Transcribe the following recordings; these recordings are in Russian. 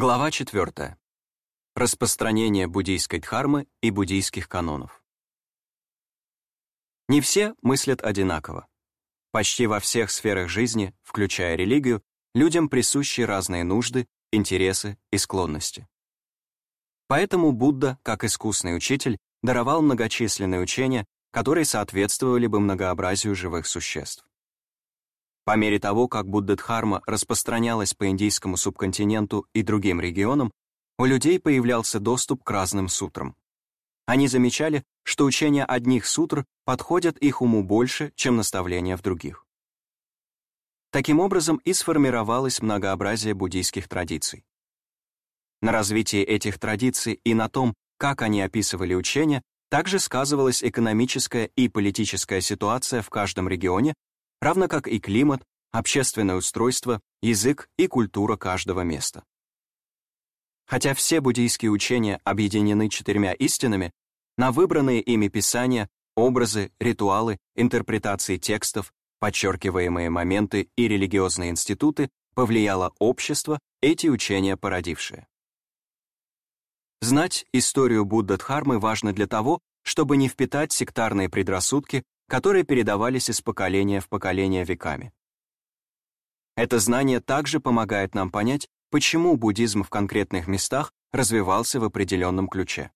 Глава 4. Распространение буддийской дхармы и буддийских канонов. Не все мыслят одинаково. Почти во всех сферах жизни, включая религию, людям присущи разные нужды, интересы и склонности. Поэтому Будда, как искусный учитель, даровал многочисленные учения, которые соответствовали бы многообразию живых существ. По мере того, как Буддха-дхарма распространялась по индийскому субконтиненту и другим регионам, у людей появлялся доступ к разным сутрам. Они замечали, что учения одних сутр подходят их уму больше, чем наставления в других. Таким образом и сформировалось многообразие буддийских традиций. На развитии этих традиций и на том, как они описывали учения, также сказывалась экономическая и политическая ситуация в каждом регионе равно как и климат, общественное устройство, язык и культура каждого места. Хотя все буддийские учения объединены четырьмя истинами, на выбранные ими писания, образы, ритуалы, интерпретации текстов, подчеркиваемые моменты и религиозные институты повлияло общество, эти учения породившие. Знать историю Будда-дхармы важно для того, чтобы не впитать сектарные предрассудки которые передавались из поколения в поколение веками. Это знание также помогает нам понять, почему буддизм в конкретных местах развивался в определенном ключе.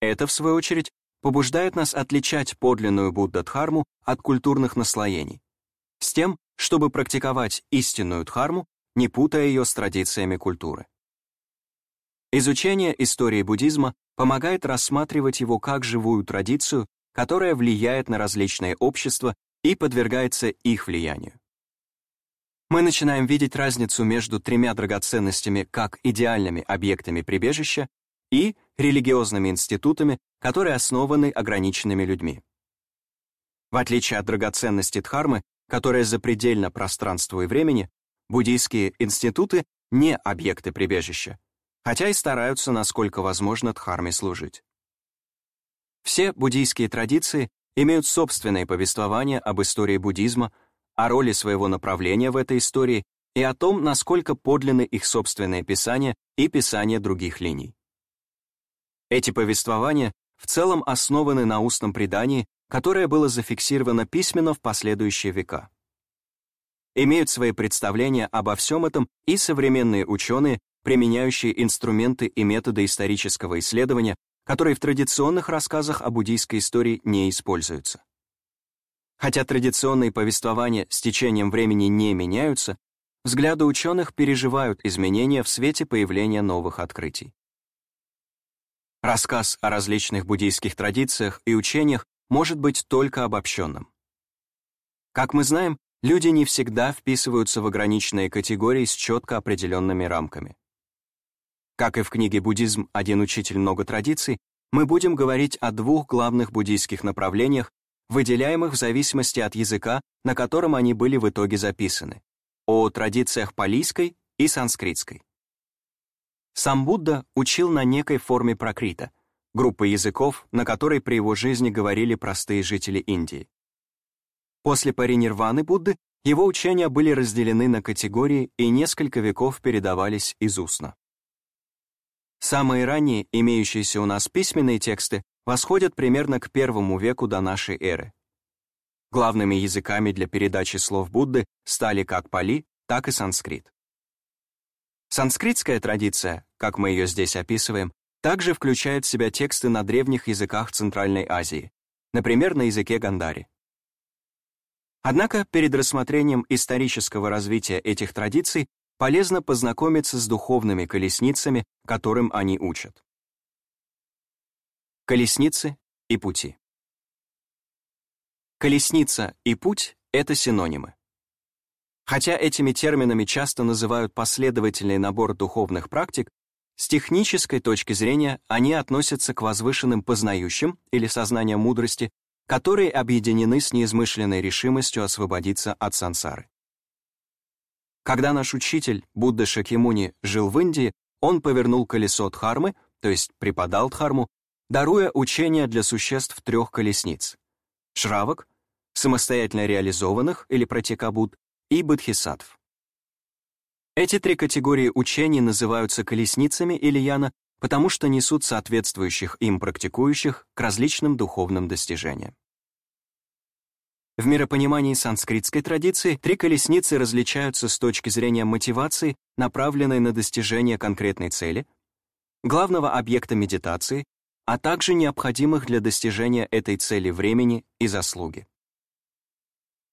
Это, в свою очередь, побуждает нас отличать подлинную Будда-дхарму от культурных наслоений, с тем, чтобы практиковать истинную дхарму, не путая ее с традициями культуры. Изучение истории буддизма помогает рассматривать его как живую традицию которая влияет на различные общества и подвергается их влиянию. Мы начинаем видеть разницу между тремя драгоценностями как идеальными объектами прибежища и религиозными институтами, которые основаны ограниченными людьми. В отличие от драгоценности Дхармы, которая запредельна пространству и времени, буддийские институты не объекты прибежища, хотя и стараются, насколько возможно, Дхарме служить. Все буддийские традиции имеют собственное повествование об истории буддизма, о роли своего направления в этой истории и о том, насколько подлинны их собственные писания и писания других линий. Эти повествования в целом основаны на устном предании, которое было зафиксировано письменно в последующие века. Имеют свои представления обо всем этом и современные ученые, применяющие инструменты и методы исторического исследования которые в традиционных рассказах о буддийской истории не используются. Хотя традиционные повествования с течением времени не меняются, взгляды ученых переживают изменения в свете появления новых открытий. Рассказ о различных буддийских традициях и учениях может быть только обобщенным. Как мы знаем, люди не всегда вписываются в ограниченные категории с четко определенными рамками. Как и в книге «Буддизм. Один учитель. Много традиций», мы будем говорить о двух главных буддийских направлениях, выделяемых в зависимости от языка, на котором они были в итоге записаны, о традициях палийской и санскритской. Сам Будда учил на некой форме пракрита, группы языков, на которой при его жизни говорили простые жители Индии. После паринирваны Будды его учения были разделены на категории и несколько веков передавались из устно. Самые ранние, имеющиеся у нас письменные тексты, восходят примерно к первому веку до нашей эры. Главными языками для передачи слов Будды стали как пали, так и санскрит. Санскритская традиция, как мы ее здесь описываем, также включает в себя тексты на древних языках Центральной Азии, например, на языке гандари. Однако перед рассмотрением исторического развития этих традиций полезно познакомиться с духовными колесницами, которым они учат. Колесницы и пути. Колесница и путь — это синонимы. Хотя этими терминами часто называют последовательный набор духовных практик, с технической точки зрения они относятся к возвышенным познающим или сознаниям мудрости, которые объединены с неизмышленной решимостью освободиться от сансары. Когда наш учитель, Будда Шакьямуни, жил в Индии, он повернул колесо Дхармы, то есть преподал Дхарму, даруя учения для существ трех колесниц — шравок, самостоятельно реализованных или протекабут, и бодхисаттв. Эти три категории учений называются колесницами или яна, потому что несут соответствующих им практикующих к различным духовным достижениям. В миропонимании санскритской традиции три колесницы различаются с точки зрения мотивации, направленной на достижение конкретной цели, главного объекта медитации, а также необходимых для достижения этой цели времени и заслуги.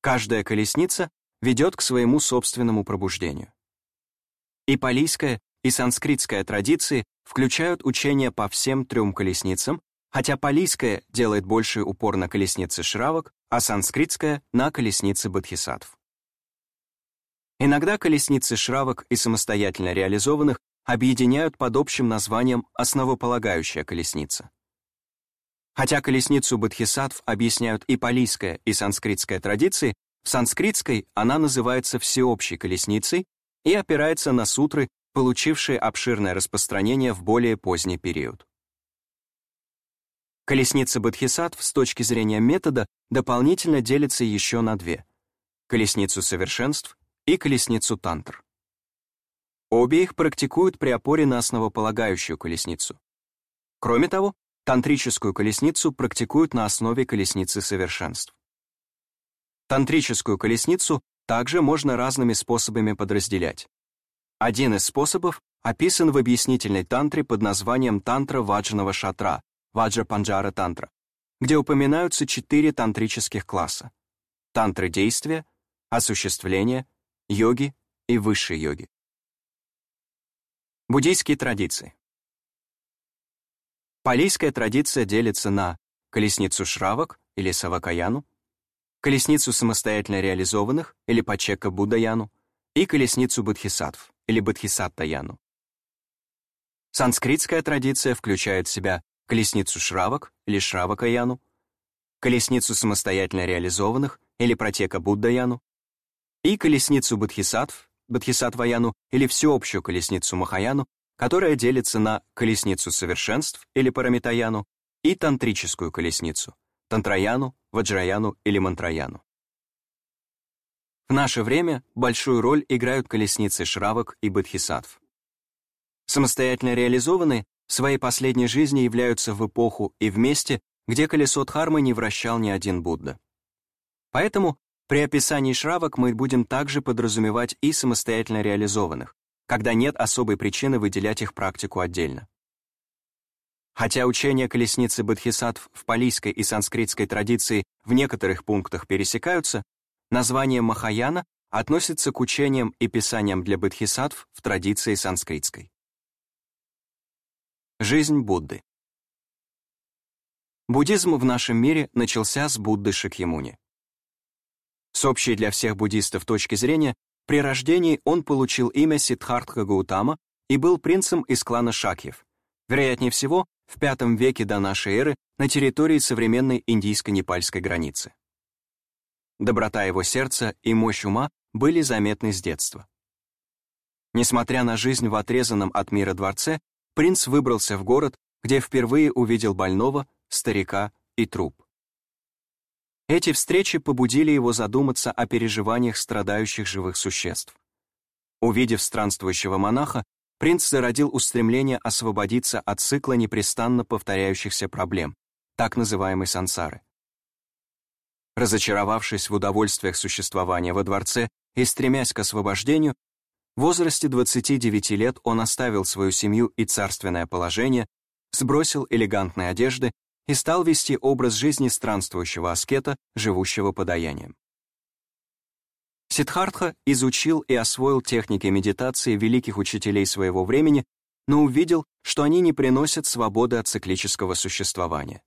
Каждая колесница ведет к своему собственному пробуждению. И палийская, и санскритская традиции включают учения по всем трем колесницам, хотя палийская делает больший упор на колесницы шравок, а санскритская — на колесницы бодхисаттв. Иногда колесницы шравок и самостоятельно реализованных объединяют под общим названием «основополагающая колесница». Хотя колесницу бодхисаттв объясняют и палийская, и санскритская традиции, в санскритской она называется всеобщей колесницей и опирается на сутры, получившие обширное распространение в более поздний период. Колесница бодхисаттв с точки зрения метода дополнительно делится еще на две — колесницу совершенств и колесницу тантр. Обе их практикуют при опоре на основополагающую колесницу. Кроме того, тантрическую колесницу практикуют на основе колесницы совершенств. Тантрическую колесницу также можно разными способами подразделять. Один из способов описан в объяснительной тантре под названием тантра ваджного шатра, ваджа панджара тантра, где упоминаются четыре тантрических класса — тантры действия, осуществления, йоги и высшей йоги. Буддийские традиции. Палийская традиция делится на колесницу шравок или савакаяну, колесницу самостоятельно реализованных или пачека Буддаяну и колесницу бодхисаттв или бодхисаттаяну. Санскритская традиция включает в себя колесницу шравок или шравакаяну, колесницу самостоятельно реализованных или протека Буддаяну и колесницу бодхисаттв Бодхисаттваяну или всеобщую колесницу Махаяну, которая делится на колесницу совершенств или Парамитаяну и тантрическую колесницу Тантраяну, Ваджраяну или Мантраяну. В наше время большую роль играют колесницы Шравок и Бодхисаттв. Самостоятельно реализованные своей последней жизни являются в эпоху и в месте, где колесо Дхармы не вращал ни один Будда. Поэтому при описании шравок мы будем также подразумевать и самостоятельно реализованных, когда нет особой причины выделять их практику отдельно. Хотя учения колесницы бодхисаттв в палийской и санскритской традиции в некоторых пунктах пересекаются, название Махаяна относится к учениям и писаниям для бодхисаттв в традиции санскритской. Жизнь Будды Буддизм в нашем мире начался с Будды Шакьямуни. С общей для всех буддистов точки зрения, при рождении он получил имя Сиддхартха Гаутама и был принцем из клана Шакьев, вероятнее всего, в V веке до нашей эры на территории современной индийско-непальской границы. Доброта его сердца и мощь ума были заметны с детства. Несмотря на жизнь в отрезанном от мира дворце, принц выбрался в город, где впервые увидел больного, старика и труп. Эти встречи побудили его задуматься о переживаниях страдающих живых существ. Увидев странствующего монаха, принц зародил устремление освободиться от цикла непрестанно повторяющихся проблем, так называемой сансары. Разочаровавшись в удовольствиях существования во дворце и стремясь к освобождению, в возрасте 29 лет он оставил свою семью и царственное положение, сбросил элегантные одежды и стал вести образ жизни странствующего аскета, живущего подаянием. Сиддхартха изучил и освоил техники медитации великих учителей своего времени, но увидел, что они не приносят свободы от циклического существования.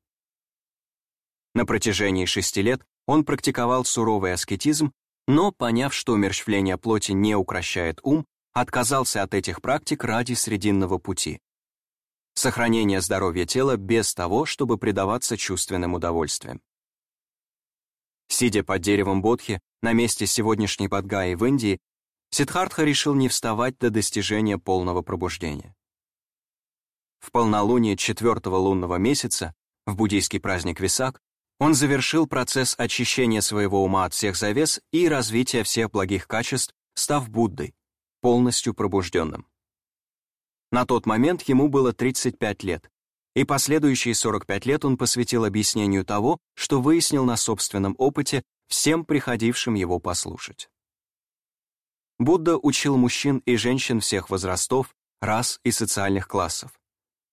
На протяжении шести лет он практиковал суровый аскетизм, но, поняв, что умерщвление плоти не укращает ум, отказался от этих практик ради срединного пути сохранение здоровья тела без того, чтобы предаваться чувственным удовольствиям. Сидя под деревом Бодхи на месте сегодняшней Бадгаи в Индии, Сиддхартха решил не вставать до достижения полного пробуждения. В полнолуние четвертого лунного месяца, в буддийский праздник Висак, он завершил процесс очищения своего ума от всех завес и развития всех благих качеств, став Буддой, полностью пробужденным. На тот момент ему было 35 лет, и последующие 45 лет он посвятил объяснению того, что выяснил на собственном опыте всем приходившим его послушать. Будда учил мужчин и женщин всех возрастов, рас и социальных классов,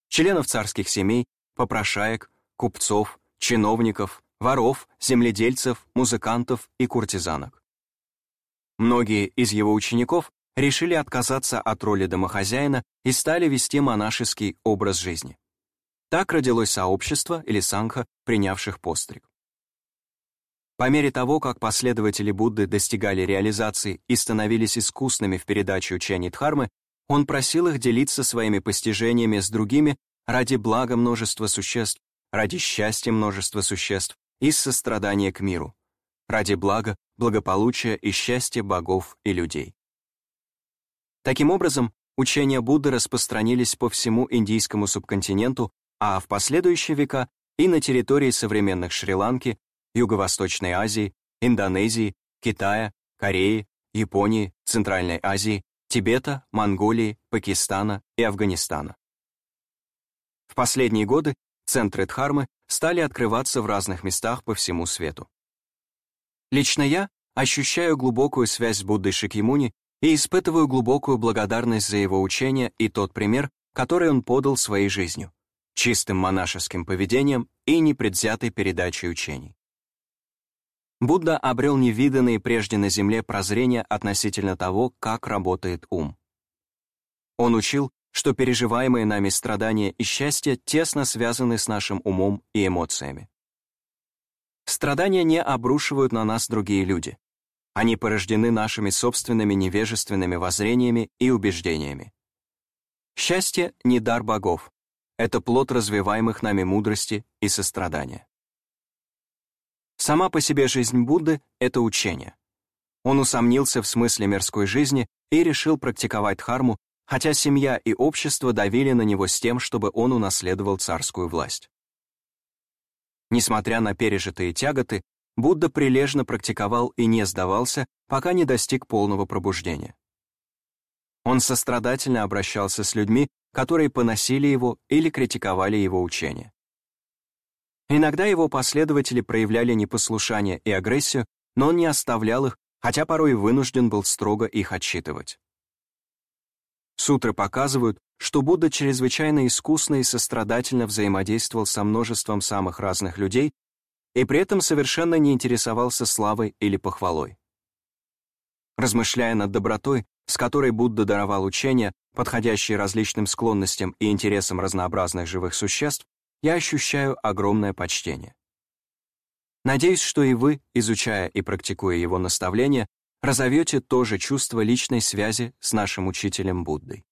членов царских семей, попрошаек, купцов, чиновников, воров, земледельцев, музыкантов и куртизанок. Многие из его учеников решили отказаться от роли домохозяина и стали вести монашеский образ жизни. Так родилось сообщество или сангха, принявших постриг. По мере того, как последователи Будды достигали реализации и становились искусными в передаче учений Дхармы, он просил их делиться своими постижениями с другими ради блага множества существ, ради счастья множества существ и сострадания к миру, ради блага, благополучия и счастья богов и людей. Таким образом, учения Будды распространились по всему индийскому субконтиненту, а в последующие века и на территории современных Шри-Ланки, Юго-Восточной Азии, Индонезии, Китая, Кореи, Японии, Центральной Азии, Тибета, Монголии, Пакистана и Афганистана. В последние годы центры Дхармы стали открываться в разных местах по всему свету. Лично я ощущаю глубокую связь с Буддой Шикьямуни и испытываю глубокую благодарность за его учение и тот пример, который он подал своей жизнью, чистым монашеским поведением и непредвзятой передачей учений. Будда обрел невиданные прежде на земле прозрения относительно того, как работает ум. Он учил, что переживаемые нами страдания и счастье тесно связаны с нашим умом и эмоциями. Страдания не обрушивают на нас другие люди. Они порождены нашими собственными невежественными воззрениями и убеждениями. Счастье — не дар богов, это плод развиваемых нами мудрости и сострадания. Сама по себе жизнь Будды — это учение. Он усомнился в смысле мирской жизни и решил практиковать дхарму, хотя семья и общество давили на него с тем, чтобы он унаследовал царскую власть. Несмотря на пережитые тяготы, Будда прилежно практиковал и не сдавался, пока не достиг полного пробуждения. Он сострадательно обращался с людьми, которые поносили его или критиковали его учение. Иногда его последователи проявляли непослушание и агрессию, но он не оставлял их, хотя порой вынужден был строго их отчитывать. Сутры показывают, что Будда чрезвычайно искусно и сострадательно взаимодействовал со множеством самых разных людей и при этом совершенно не интересовался славой или похвалой. Размышляя над добротой, с которой Будда даровал учения, подходящие различным склонностям и интересам разнообразных живых существ, я ощущаю огромное почтение. Надеюсь, что и вы, изучая и практикуя его наставления, разовьете то же чувство личной связи с нашим учителем Буддой.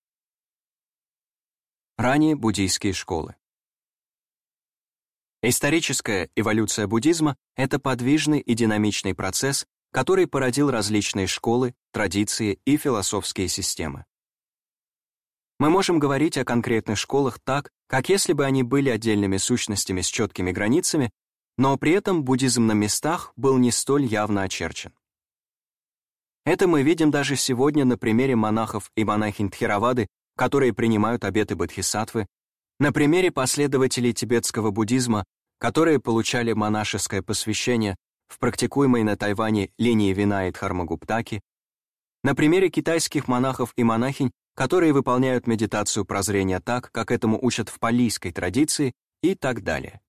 Ранее буддийские школы. Историческая эволюция буддизма — это подвижный и динамичный процесс, который породил различные школы, традиции и философские системы. Мы можем говорить о конкретных школах так, как если бы они были отдельными сущностями с четкими границами, но при этом буддизм на местах был не столь явно очерчен. Это мы видим даже сегодня на примере монахов и монахинь Тхеравады, которые принимают обеты бодхисаттвы, на примере последователей тибетского буддизма, которые получали монашеское посвящение в практикуемой на Тайване линии Вина и Дхармагуптаки, на примере китайских монахов и монахинь, которые выполняют медитацию прозрения так, как этому учат в палийской традиции и так далее.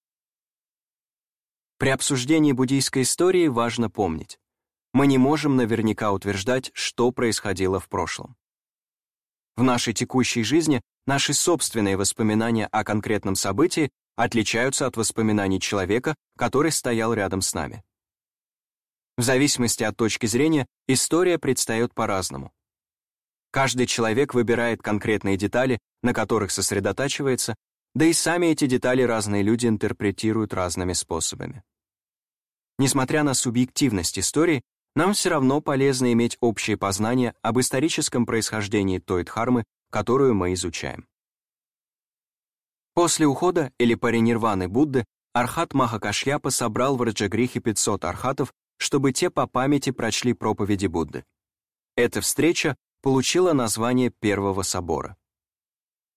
При обсуждении буддийской истории важно помнить, мы не можем наверняка утверждать, что происходило в прошлом. В нашей текущей жизни наши собственные воспоминания о конкретном событии отличаются от воспоминаний человека, который стоял рядом с нами. В зависимости от точки зрения, история предстает по-разному. Каждый человек выбирает конкретные детали, на которых сосредотачивается, да и сами эти детали разные люди интерпретируют разными способами. Несмотря на субъективность истории, нам все равно полезно иметь общее познание об историческом происхождении той дхармы, которую мы изучаем. После ухода или паринирваны Будды Архат Махакашьяпа собрал в Раджагрихе 500 архатов, чтобы те по памяти прочли проповеди Будды. Эта встреча получила название Первого собора.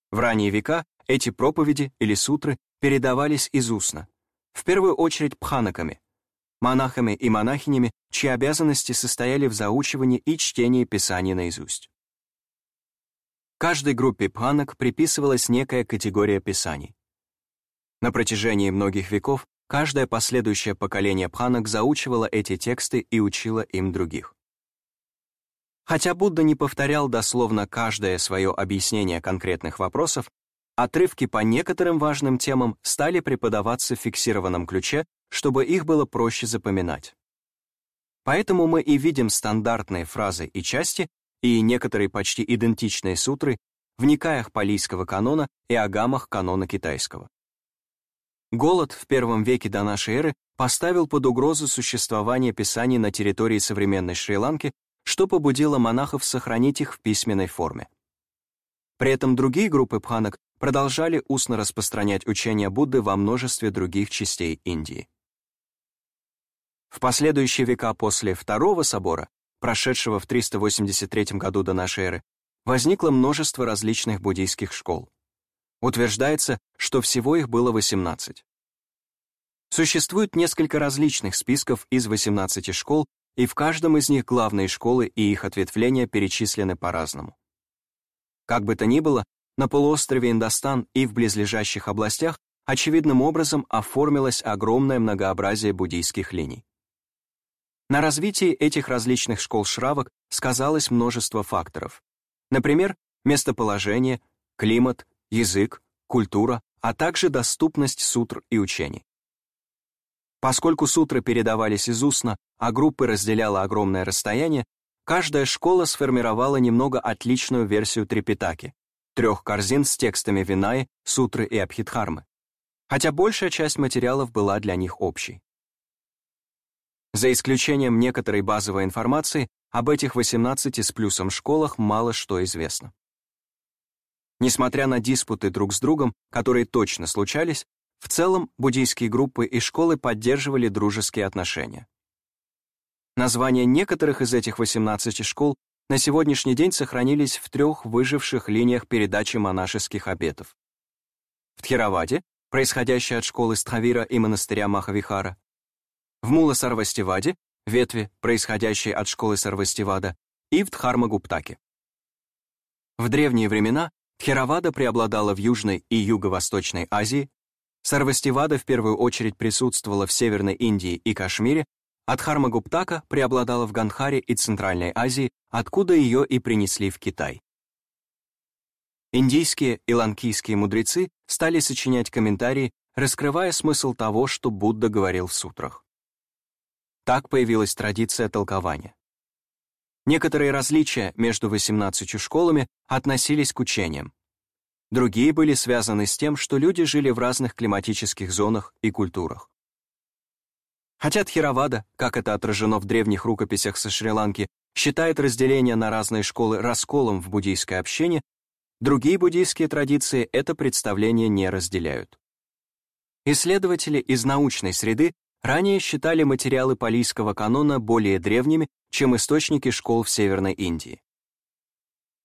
В ранние века эти проповеди или сутры передавались из устно, в первую очередь пханаками, монахами и монахинями, чьи обязанности состояли в заучивании и чтении Писаний наизусть. Каждой группе пханок приписывалась некая категория писаний. На протяжении многих веков каждое последующее поколение пханок заучивало эти тексты и учило им других. Хотя Будда не повторял дословно каждое свое объяснение конкретных вопросов, отрывки по некоторым важным темам стали преподаваться в фиксированном ключе, чтобы их было проще запоминать. Поэтому мы и видим стандартные фразы и части и некоторые почти идентичные сутры в никаях палийского канона и агамах канона китайского. Голод в первом веке до нашей эры поставил под угрозу существование писаний на территории современной Шри-Ланки что побудило монахов сохранить их в письменной форме. При этом другие группы пханок продолжали устно распространять учение Будды во множестве других частей Индии. В последующие века после Второго собора, прошедшего в 383 году до нашей эры, возникло множество различных буддийских школ. Утверждается, что всего их было 18. Существует несколько различных списков из 18 школ, и в каждом из них главные школы и их ответвления перечислены по-разному. Как бы то ни было, на полуострове Индостан и в близлежащих областях очевидным образом оформилось огромное многообразие буддийских линий. На развитии этих различных школ шравок сказалось множество факторов. Например, местоположение, климат, язык, культура, а также доступность сутр и учений. Поскольку сутры передавались из устно, а группы разделяло огромное расстояние, каждая школа сформировала немного отличную версию Трипитаки, трех корзин с текстами Винаи, Сутры и Абхидхармы, хотя большая часть материалов была для них общей. За исключением некоторой базовой информации, об этих 18 с плюсом школах мало что известно. Несмотря на диспуты друг с другом, которые точно случались, в целом, буддийские группы и школы поддерживали дружеские отношения. Названия некоторых из этих 18 школ на сегодняшний день сохранились в трех выживших линиях передачи монашеских обетов. В Тхироваде, происходящей от школы Стхавира и монастыря Махавихара, в Мула-Сарвастиваде, ветви, происходящей от школы Сарвастивада, и в Дхармагуптаке. В древние времена Тхировада преобладала в Южной и Юго-Восточной Азии, Сарвастивада в первую очередь присутствовала в Северной Индии и Кашмире, а Дхармагуптака преобладала в Ганхаре и Центральной Азии, откуда ее и принесли в Китай. Индийские и ланкийские мудрецы стали сочинять комментарии, раскрывая смысл того, что Будда говорил в сутрах. Так появилась традиция толкования. Некоторые различия между 18 школами относились к учениям, Другие были связаны с тем, что люди жили в разных климатических зонах и культурах. Хотя Тхировада, как это отражено в древних рукописях со Шри-Ланки, считает разделение на разные школы расколом в буддийской общине, другие буддийские традиции это представление не разделяют. Исследователи из научной среды ранее считали материалы палийского канона более древними, чем источники школ в Северной Индии.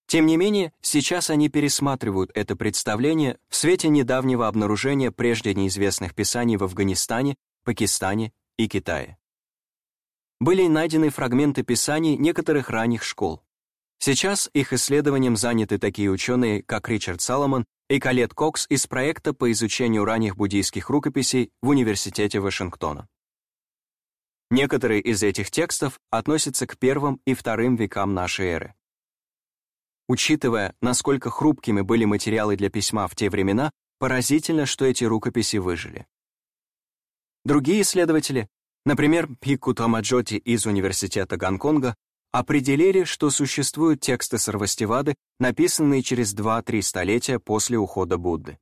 Тем не менее, сейчас они пересматривают это представление в свете недавнего обнаружения прежде неизвестных писаний в Афганистане, Пакистане и Китае. Были найдены фрагменты писаний некоторых ранних школ. Сейчас их исследованием заняты такие ученые, как Ричард Саломон и Калет Кокс из проекта по изучению ранних буддийских рукописей в Университете Вашингтона. Некоторые из этих текстов относятся к первым и вторым векам нашей эры. Учитывая, насколько хрупкими были материалы для письма в те времена, поразительно, что эти рукописи выжили. Другие исследователи, например, Пикку Тамаджоти из Университета Гонконга, определили, что существуют тексты Сарвастивады, написанные через 2-3 столетия после ухода Будды.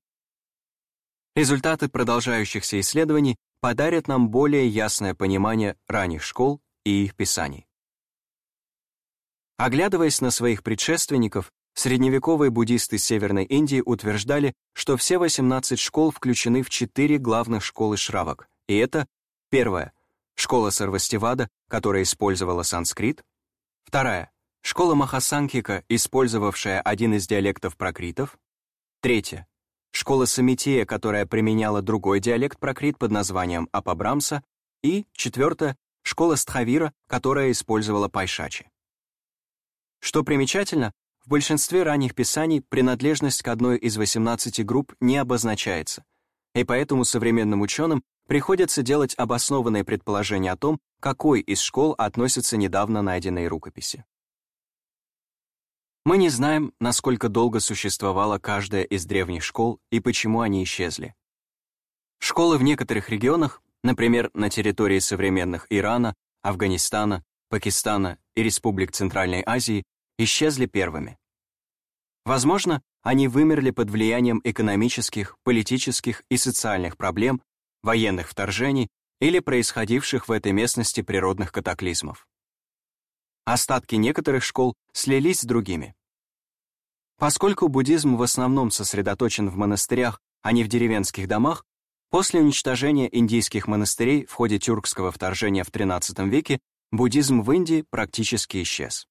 Результаты продолжающихся исследований подарят нам более ясное понимание ранних школ и их писаний. Оглядываясь на своих предшественников, средневековые буддисты Северной Индии утверждали, что все 18 школ включены в четыре главных школы шравок, и это первая — школа Сарвастивада, которая использовала санскрит, вторая — Школа Махасанхика, использовавшая один из диалектов прокритов. Третье. Школа Самития, которая применяла другой диалект прокрит под названием Апабрамса. И, четвертое, школа Стхавира, которая использовала Пайшачи. Что примечательно, в большинстве ранних писаний принадлежность к одной из 18 групп не обозначается, и поэтому современным ученым приходится делать обоснованные предположения о том, какой из школ относятся недавно найденные рукописи. Мы не знаем, насколько долго существовала каждая из древних школ и почему они исчезли. Школы в некоторых регионах, например, на территории современных Ирана, Афганистана, Пакистана и республик Центральной Азии, исчезли первыми. Возможно, они вымерли под влиянием экономических, политических и социальных проблем, военных вторжений или происходивших в этой местности природных катаклизмов. Остатки некоторых школ слились с другими. Поскольку буддизм в основном сосредоточен в монастырях, а не в деревенских домах, после уничтожения индийских монастырей в ходе тюркского вторжения в XIII веке буддизм в Индии практически исчез.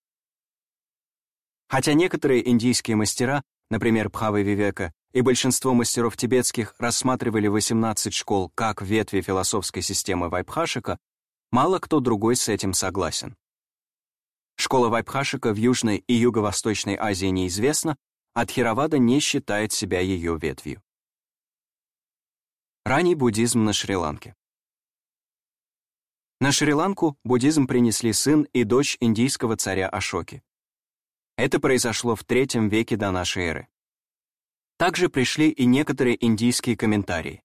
Хотя некоторые индийские мастера, например, Бхавы Вивека, и большинство мастеров тибетских рассматривали 18 школ как ветви философской системы Вайбхашика, мало кто другой с этим согласен. Школа Вайбхашика в Южной и Юго-Восточной Азии неизвестна, а Тхировада не считает себя ее ветвью. Ранний буддизм на Шри-Ланке. На Шри-Ланку буддизм принесли сын и дочь индийского царя Ашоки. Это произошло в III веке до нашей эры. Также пришли и некоторые индийские комментарии.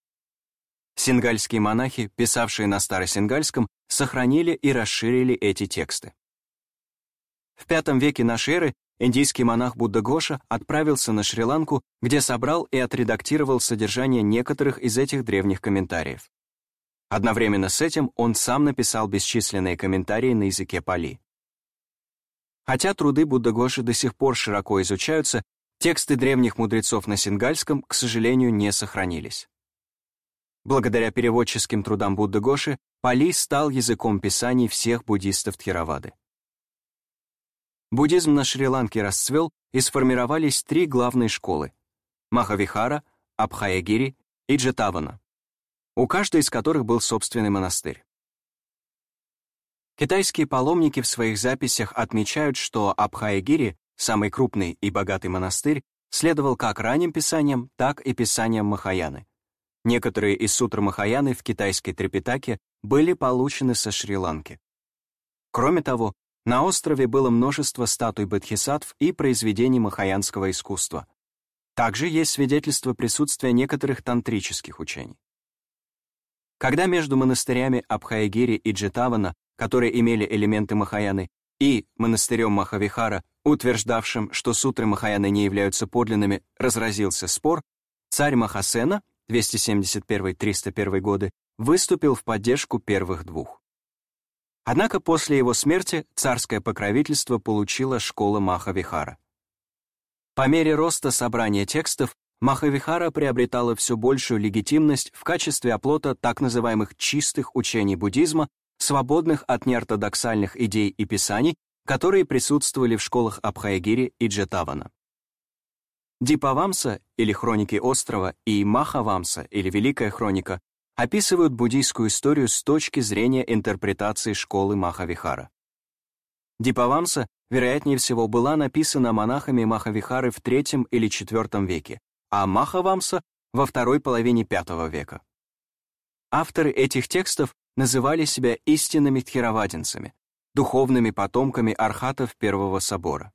Сингальские монахи, писавшие на старосингальском, сохранили и расширили эти тексты. В V веке нашей эры индийский монах Будда Гоша отправился на Шри-Ланку, где собрал и отредактировал содержание некоторых из этих древних комментариев. Одновременно с этим он сам написал бесчисленные комментарии на языке пали. Хотя труды Будда Гоши до сих пор широко изучаются, Тексты древних мудрецов на сингальском, к сожалению, не сохранились. Благодаря переводческим трудам Будды Гоши, Пали стал языком писаний всех буддистов Тхировады. Буддизм на Шри-Ланке расцвел, и сформировались три главные школы — Махавихара, Абхаягири и Джетавана, у каждой из которых был собственный монастырь. Китайские паломники в своих записях отмечают, что Абхаягири Самый крупный и богатый монастырь следовал как ранним писаниям, так и писаниям Махаяны. Некоторые из сутр Махаяны в китайской Трепетаке были получены со Шри-Ланки. Кроме того, на острове было множество статуй бодхисаттв и произведений махаянского искусства. Также есть свидетельство присутствия некоторых тантрических учений. Когда между монастырями Абхаягири и Джетавана, которые имели элементы Махаяны, и монастырем Махавихара, утверждавшим, что сутры Махаяны не являются подлинными, разразился спор, царь Махасена, 271-301 годы, выступил в поддержку первых двух. Однако после его смерти царское покровительство получила школа Махавихара. По мере роста собрания текстов Махавихара приобретала все большую легитимность в качестве оплота так называемых чистых учений буддизма, свободных от неортодоксальных идей и писаний, которые присутствовали в школах Абхаягири и Джетавана. Дипавамса, или Хроники острова, и Махавамса, или Великая хроника, описывают буддийскую историю с точки зрения интерпретации школы Махавихара. Дипавамса, вероятнее всего, была написана монахами Махавихары в III или IV веке, а Махавамса — во второй половине V века. Авторы этих текстов называли себя истинными тхировадинцами, духовными потомками архатов Первого собора.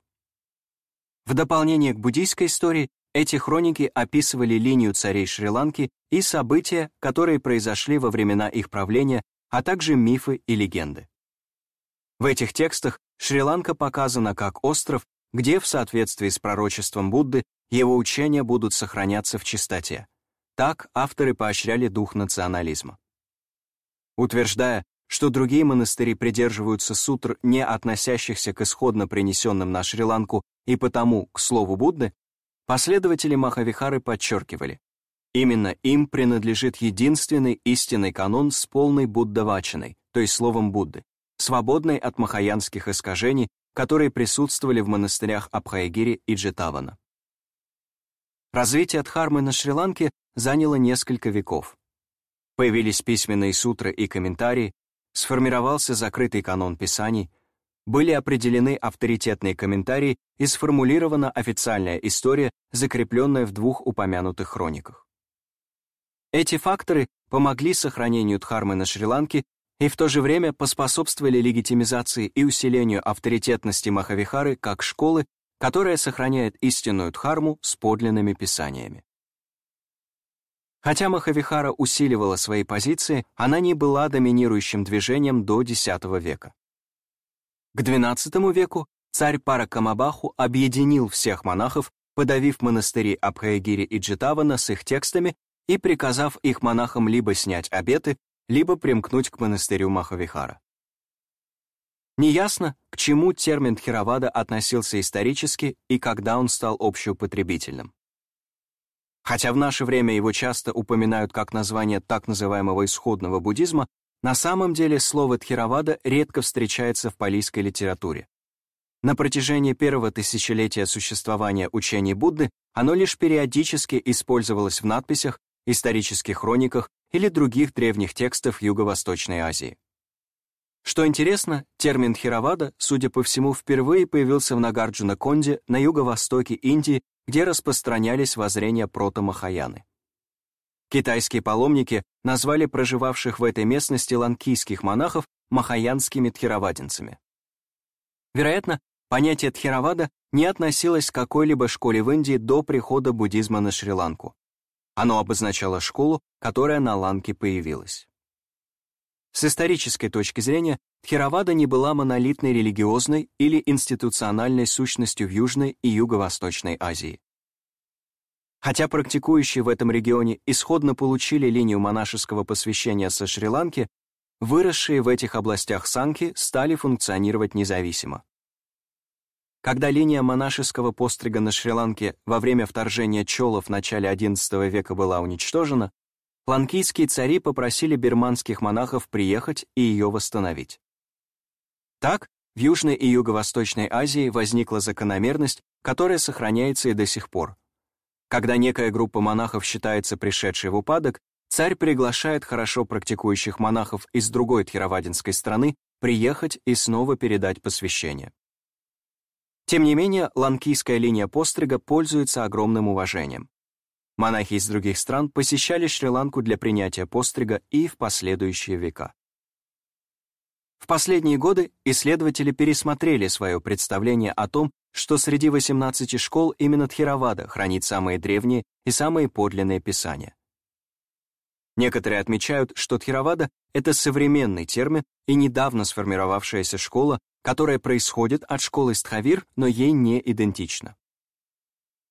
В дополнение к буддийской истории эти хроники описывали линию царей Шри-Ланки и события, которые произошли во времена их правления, а также мифы и легенды. В этих текстах Шри-Ланка показана как остров, где в соответствии с пророчеством Будды его учения будут сохраняться в чистоте. Так авторы поощряли дух национализма утверждая, что другие монастыри придерживаются сутр, не относящихся к исходно принесенным на Шри-Ланку и потому к слову Будды, последователи Махавихары подчеркивали, именно им принадлежит единственный истинный канон с полной буддавачиной, то есть словом Будды, свободной от махаянских искажений, которые присутствовали в монастырях Абхайгири и Джетавана. Развитие Дхармы на Шри-Ланке заняло несколько веков. Появились письменные сутры и комментарии, сформировался закрытый канон писаний, были определены авторитетные комментарии и сформулирована официальная история, закрепленная в двух упомянутых хрониках. Эти факторы помогли сохранению Дхармы на Шри-Ланке и в то же время поспособствовали легитимизации и усилению авторитетности Махавихары как школы, которая сохраняет истинную Дхарму с подлинными писаниями. Хотя Махавихара усиливала свои позиции, она не была доминирующим движением до X века. К XII веку царь Паракамабаху объединил всех монахов, подавив монастыри Абхаягири и Джитавана с их текстами и приказав их монахам либо снять обеты, либо примкнуть к монастырю Махавихара. Неясно, к чему термин Тхировада относился исторически и когда он стал общеупотребительным. Хотя в наше время его часто упоминают как название так называемого исходного буддизма, на самом деле слово «тхировада» редко встречается в палийской литературе. На протяжении первого тысячелетия существования учений Будды оно лишь периодически использовалось в надписях, исторических хрониках или других древних текстов Юго-Восточной Азии. Что интересно, термин «тхировада», судя по всему, впервые появился в Нагарджуна-Конде на юго-востоке Индии где распространялись воззрения протомахаяны. Китайские паломники назвали проживавших в этой местности ланкийских монахов махаянскими тхировадинцами. Вероятно, понятие тхировада не относилось к какой-либо школе в Индии до прихода буддизма на Шри-Ланку. Оно обозначало школу, которая на Ланке появилась. С исторической точки зрения, Тхеравада не была монолитной религиозной или институциональной сущностью в Южной и Юго-Восточной Азии. Хотя практикующие в этом регионе исходно получили линию монашеского посвящения со Шри-Ланки, выросшие в этих областях санки стали функционировать независимо. Когда линия монашеского пострига на Шри-Ланке во время вторжения чолов в начале XI века была уничтожена, ланкийские цари попросили бирманских монахов приехать и ее восстановить. Так, в Южной и Юго-Восточной Азии возникла закономерность, которая сохраняется и до сих пор. Когда некая группа монахов считается пришедшей в упадок, царь приглашает хорошо практикующих монахов из другой тхировадинской страны приехать и снова передать посвящение. Тем не менее, ланкийская линия пострига пользуется огромным уважением. Монахи из других стран посещали Шри-Ланку для принятия пострига и в последующие века. В последние годы исследователи пересмотрели свое представление о том, что среди 18 школ именно Тхировада хранит самые древние и самые подлинные писания. Некоторые отмечают, что Тхировада — это современный термин и недавно сформировавшаяся школа, которая происходит от школы Стхавир, но ей не идентична.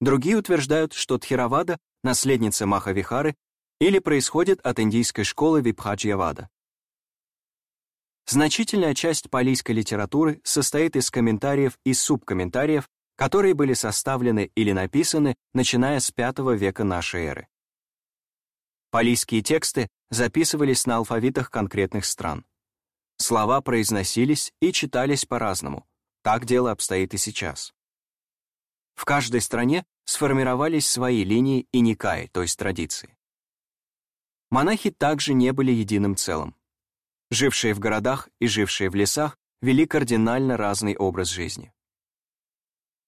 Другие утверждают, что Тхировада наследница Махавихары, или происходит от индийской школы Випхаджьявада. Значительная часть палийской литературы состоит из комментариев и субкомментариев, которые были составлены или написаны, начиная с V века нашей эры. Палийские тексты записывались на алфавитах конкретных стран. Слова произносились и читались по-разному. Так дело обстоит и сейчас. В каждой стране сформировались свои линии и никаи, то есть традиции. Монахи также не были единым целым. Жившие в городах и жившие в лесах вели кардинально разный образ жизни.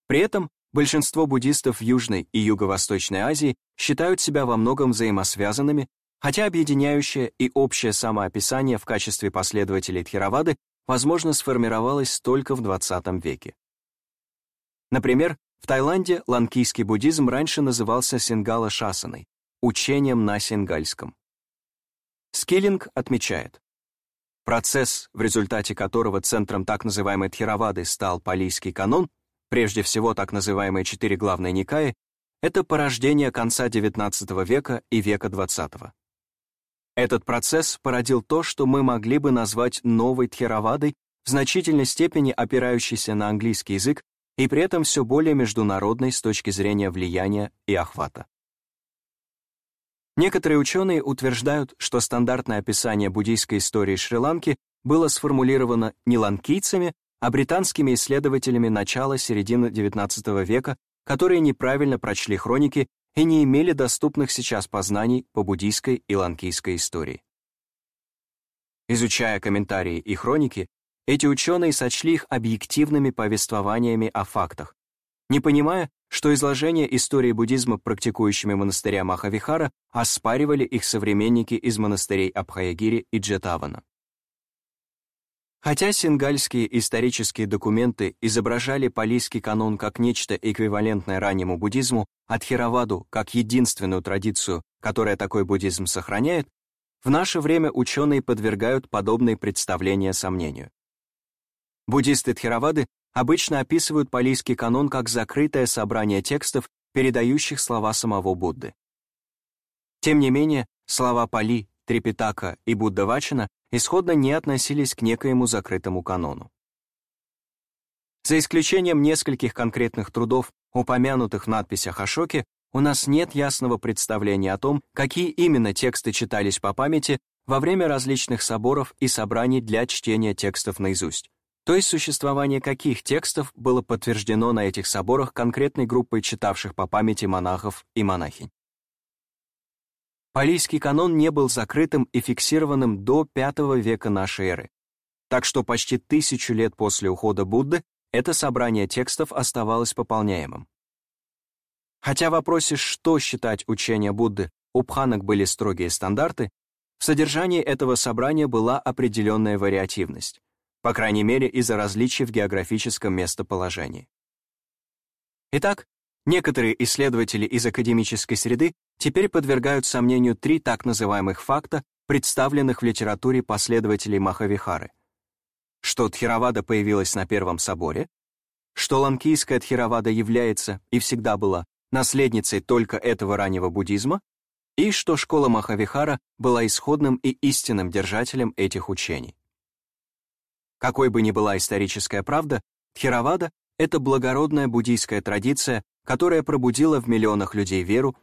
При этом большинство буддистов в Южной и Юго-Восточной Азии считают себя во многом взаимосвязанными, хотя объединяющее и общее самоописание в качестве последователей Тхировады возможно сформировалось только в XX веке. Например, в Таиланде ланкийский буддизм раньше назывался сингала-шасаной, учением на сингальском. Скиллинг отмечает, процесс, в результате которого центром так называемой Тхировады стал палийский канон, прежде всего так называемые четыре главные никаи, это порождение конца XIX века и века XX. Этот процесс породил то, что мы могли бы назвать новой Тхировадой, в значительной степени опирающейся на английский язык и при этом все более международной с точки зрения влияния и охвата. Некоторые ученые утверждают, что стандартное описание буддийской истории Шри-Ланки было сформулировано не ланкийцами, а британскими исследователями начала-середины XIX века, которые неправильно прочли хроники и не имели доступных сейчас познаний по буддийской и ланкийской истории. Изучая комментарии и хроники, эти ученые сочли их объективными повествованиями о фактах, не понимая, что изложение истории буддизма практикующими монастыря Махавихара оспаривали их современники из монастырей Абхаягири и Джетавана. Хотя сингальские исторические документы изображали палийский канон как нечто эквивалентное раннему буддизму, а Тхераваду как единственную традицию, которая такой буддизм сохраняет, в наше время ученые подвергают подобные представления сомнению. Буддисты Тхеравады обычно описывают палийский канон как закрытое собрание текстов, передающих слова самого Будды. Тем не менее, слова Пали, Трипитака и Буддавачина исходно не относились к некоему закрытому канону. За исключением нескольких конкретных трудов, упомянутых в надписях Ашоки, у нас нет ясного представления о том, какие именно тексты читались по памяти во время различных соборов и собраний для чтения текстов наизусть, то есть существование каких текстов было подтверждено на этих соборах конкретной группой читавших по памяти монахов и монахинь. Палийский канон не был закрытым и фиксированным до V века нашей эры, так что почти тысячу лет после ухода Будды это собрание текстов оставалось пополняемым. Хотя в вопросе, что считать учение Будды, у пханок были строгие стандарты, в содержании этого собрания была определенная вариативность, по крайней мере из-за различий в географическом местоположении. Итак, некоторые исследователи из академической среды теперь подвергают сомнению три так называемых факта, представленных в литературе последователей Махавихары. Что Тхировада появилась на Первом соборе, что ланкийская Тхировада является и всегда была наследницей только этого раннего буддизма, и что школа Махавихара была исходным и истинным держателем этих учений. Какой бы ни была историческая правда, Тхировада — это благородная буддийская традиция, которая пробудила в миллионах людей веру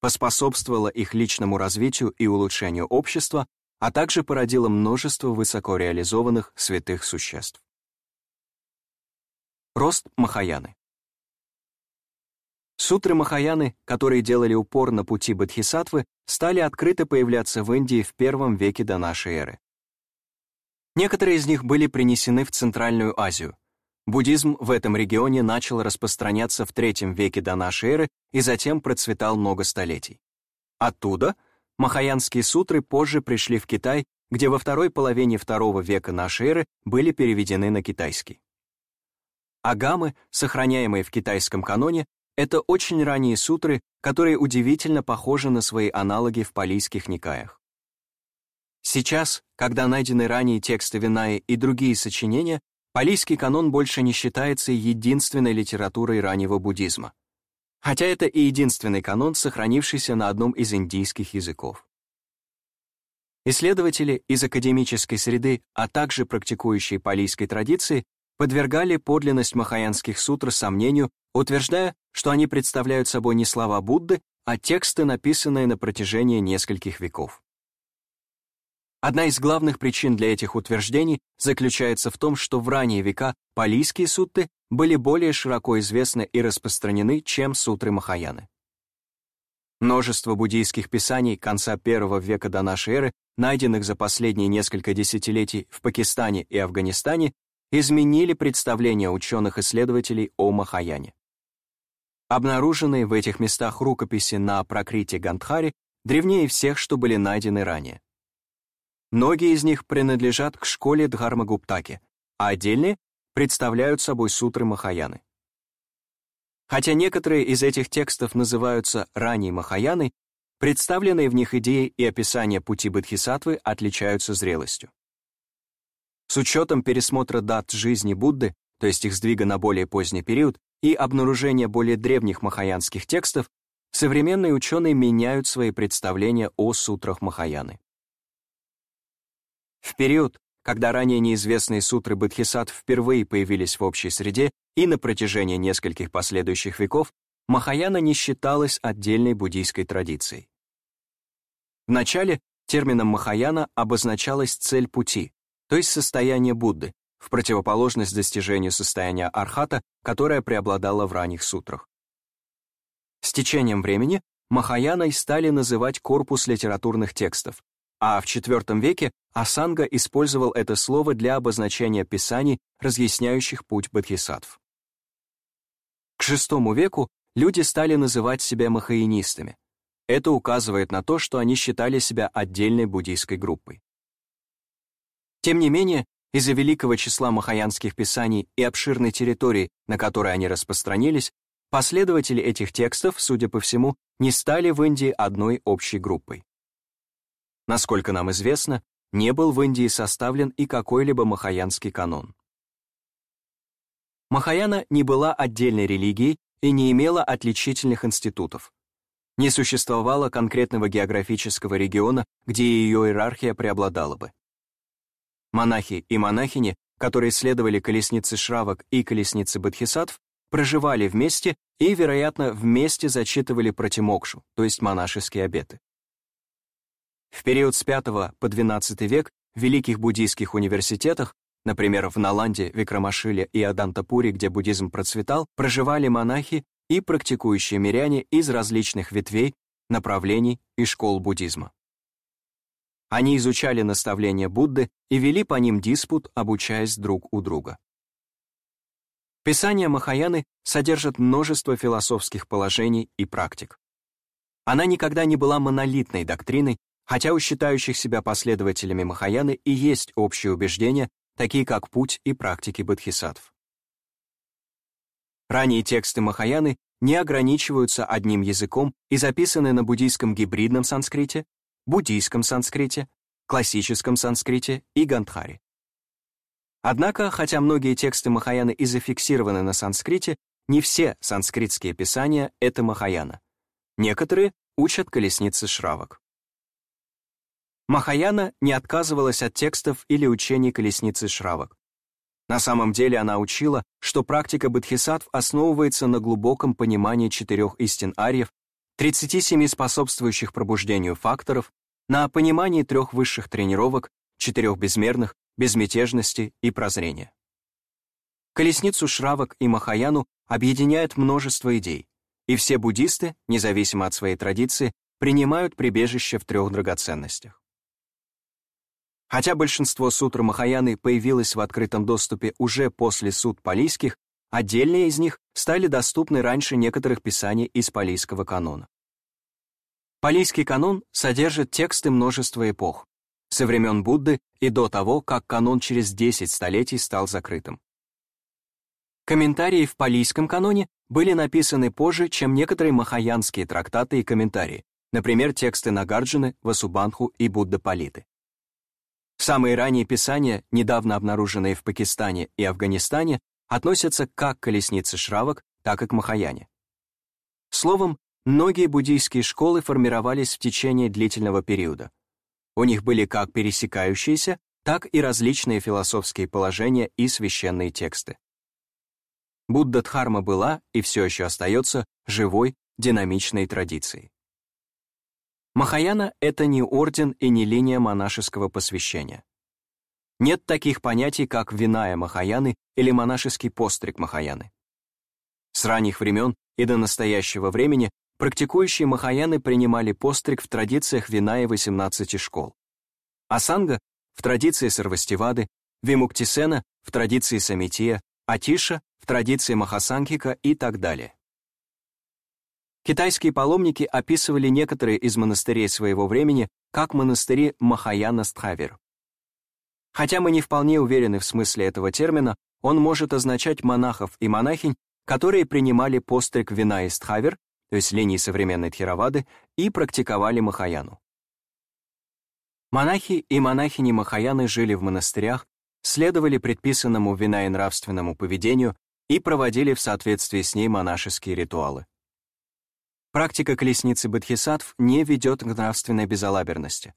поспособствовала их личному развитию и улучшению общества, а также породила множество высокореализованных святых существ. Рост Махаяны Сутры Махаяны, которые делали упор на пути Бодхисаттвы, стали открыто появляться в Индии в первом веке до нашей эры. Некоторые из них были принесены в Центральную Азию, Буддизм в этом регионе начал распространяться в III веке до нашей эры и затем процветал много столетий. Оттуда Махаянские сутры позже пришли в Китай, где во второй половине II века нашей эры были переведены на китайский. Агамы, сохраняемые в китайском каноне, это очень ранние сутры, которые удивительно похожи на свои аналоги в палийских никаях. Сейчас, когда найдены ранние тексты Винаи и другие сочинения, Палийский канон больше не считается единственной литературой раннего буддизма, хотя это и единственный канон, сохранившийся на одном из индийских языков. Исследователи из академической среды, а также практикующие палийской традиции, подвергали подлинность махаянских сутр сомнению, утверждая, что они представляют собой не слова Будды, а тексты, написанные на протяжении нескольких веков. Одна из главных причин для этих утверждений заключается в том, что в ранние века палийские сутты были более широко известны и распространены, чем сутры Махаяны. Множество буддийских писаний конца первого века до нашей эры, найденных за последние несколько десятилетий в Пакистане и Афганистане, изменили представление ученых-исследователей о Махаяне. Обнаруженные в этих местах рукописи на Пракрите Гандхари древнее всех, что были найдены ранее. Многие из них принадлежат к школе Дхармагуптаки, а отдельные представляют собой сутры Махаяны. Хотя некоторые из этих текстов называются ранней Махаяной, представленные в них идеи и описания пути Бодхисаттвы отличаются зрелостью. С учетом пересмотра дат жизни Будды, то есть их сдвига на более поздний период, и обнаружения более древних махаянских текстов, современные ученые меняют свои представления о сутрах Махаяны. В период, когда ранее неизвестные сутры Бодхисаттв впервые появились в общей среде и на протяжении нескольких последующих веков, Махаяна не считалась отдельной буддийской традицией. Вначале термином Махаяна обозначалась цель пути, то есть состояние Будды, в противоположность достижению состояния архата, которое преобладало в ранних сутрах. С течением времени Махаяной стали называть корпус литературных текстов, а в IV веке Асанга использовал это слово для обозначения писаний, разъясняющих путь бодхисаттв. К VI веку люди стали называть себя махаинистами. Это указывает на то, что они считали себя отдельной буддийской группой. Тем не менее, из-за великого числа махаянских писаний и обширной территории, на которой они распространились, последователи этих текстов, судя по всему, не стали в Индии одной общей группой. Насколько нам известно, не был в Индии составлен и какой-либо махаянский канон. Махаяна не была отдельной религией и не имела отличительных институтов. Не существовало конкретного географического региона, где ее иерархия преобладала бы. Монахи и монахини, которые следовали колеснице Шравок и колеснице Бодхисаттв, проживали вместе и, вероятно, вместе зачитывали протимокшу, то есть монашеские обеты. В период с V по XII век в великих буддийских университетах, например, в Наланде, Викрамашиле и Адантапуре, где буддизм процветал, проживали монахи и практикующие миряне из различных ветвей, направлений и школ буддизма. Они изучали наставления Будды и вели по ним диспут, обучаясь друг у друга. Писания Махаяны содержат множество философских положений и практик. Она никогда не была монолитной доктриной, хотя у считающих себя последователями Махаяны и есть общие убеждения, такие как путь и практики бодхисаттв. Ранние тексты Махаяны не ограничиваются одним языком и записаны на буддийском гибридном санскрите, буддийском санскрите, классическом санскрите и гандхаре. Однако, хотя многие тексты Махаяны и зафиксированы на санскрите, не все санскритские писания — это Махаяна. Некоторые учат колесницы шравок. Махаяна не отказывалась от текстов или учений колесницы шравок. На самом деле она учила, что практика бодхисаттв основывается на глубоком понимании четырех истин арьев 37 способствующих пробуждению факторов, на понимании трех высших тренировок, четырех безмерных, безмятежности и прозрения. Колесницу Шравок и Махаяну объединяет множество идей, и все буддисты, независимо от своей традиции, принимают прибежище в трех драгоценностях. Хотя большинство сутр Махаяны появилось в открытом доступе уже после суд палийских, Отдельные из них стали доступны раньше некоторых писаний из палийского канона. Палийский канон содержит тексты множества эпох, со времен Будды и до того, как канон через 10 столетий стал закрытым. Комментарии в палийском каноне были написаны позже, чем некоторые махаянские трактаты и комментарии, например, тексты Нагарджуны, Васубанху и Будда Палиты. Самые ранние писания, недавно обнаруженные в Пакистане и Афганистане, относятся как к колеснице Шравок, так и к Махаяне. Словом, многие буддийские школы формировались в течение длительного периода. У них были как пересекающиеся, так и различные философские положения и священные тексты. Будда Дхарма была и все еще остается живой, динамичной традицией. Махаяна — это не орден и не линия монашеского посвящения. Нет таких понятий, как виная Махаяны или монашеский постриг Махаяны. С ранних времен и до настоящего времени практикующие Махаяны принимали постриг в традициях Виная 18 школ. Асанга — в традиции Сарвастивады, Вимуктисена — в традиции Самития, Атиша — в традиции Махасанхика и так далее. Китайские паломники описывали некоторые из монастырей своего времени как монастыри Махаяна-Стхавер. Хотя мы не вполне уверены в смысле этого термина, он может означать монахов и монахинь, которые принимали постриг вина из Тхавер, то есть линии современной Тхировады, и практиковали Махаяну. Монахи и монахини Махаяны жили в монастырях, следовали предписанному вина и нравственному поведению и проводили в соответствии с ней монашеские ритуалы. Практика колесницы Бодхисаттв не ведет к нравственной безалаберности.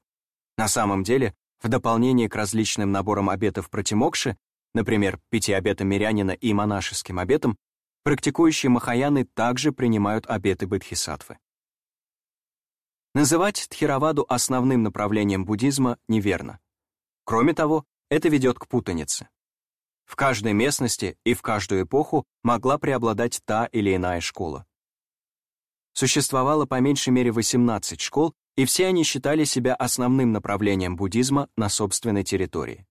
На самом деле, в дополнение к различным наборам обетов протимокши, например, пяти обетам мирянина и монашеским обетам, практикующие махаяны также принимают обеты бодхисаттвы. Называть Тхироваду основным направлением буддизма неверно. Кроме того, это ведет к путанице. В каждой местности и в каждую эпоху могла преобладать та или иная школа. Существовало по меньшей мере 18 школ, и все они считали себя основным направлением буддизма на собственной территории.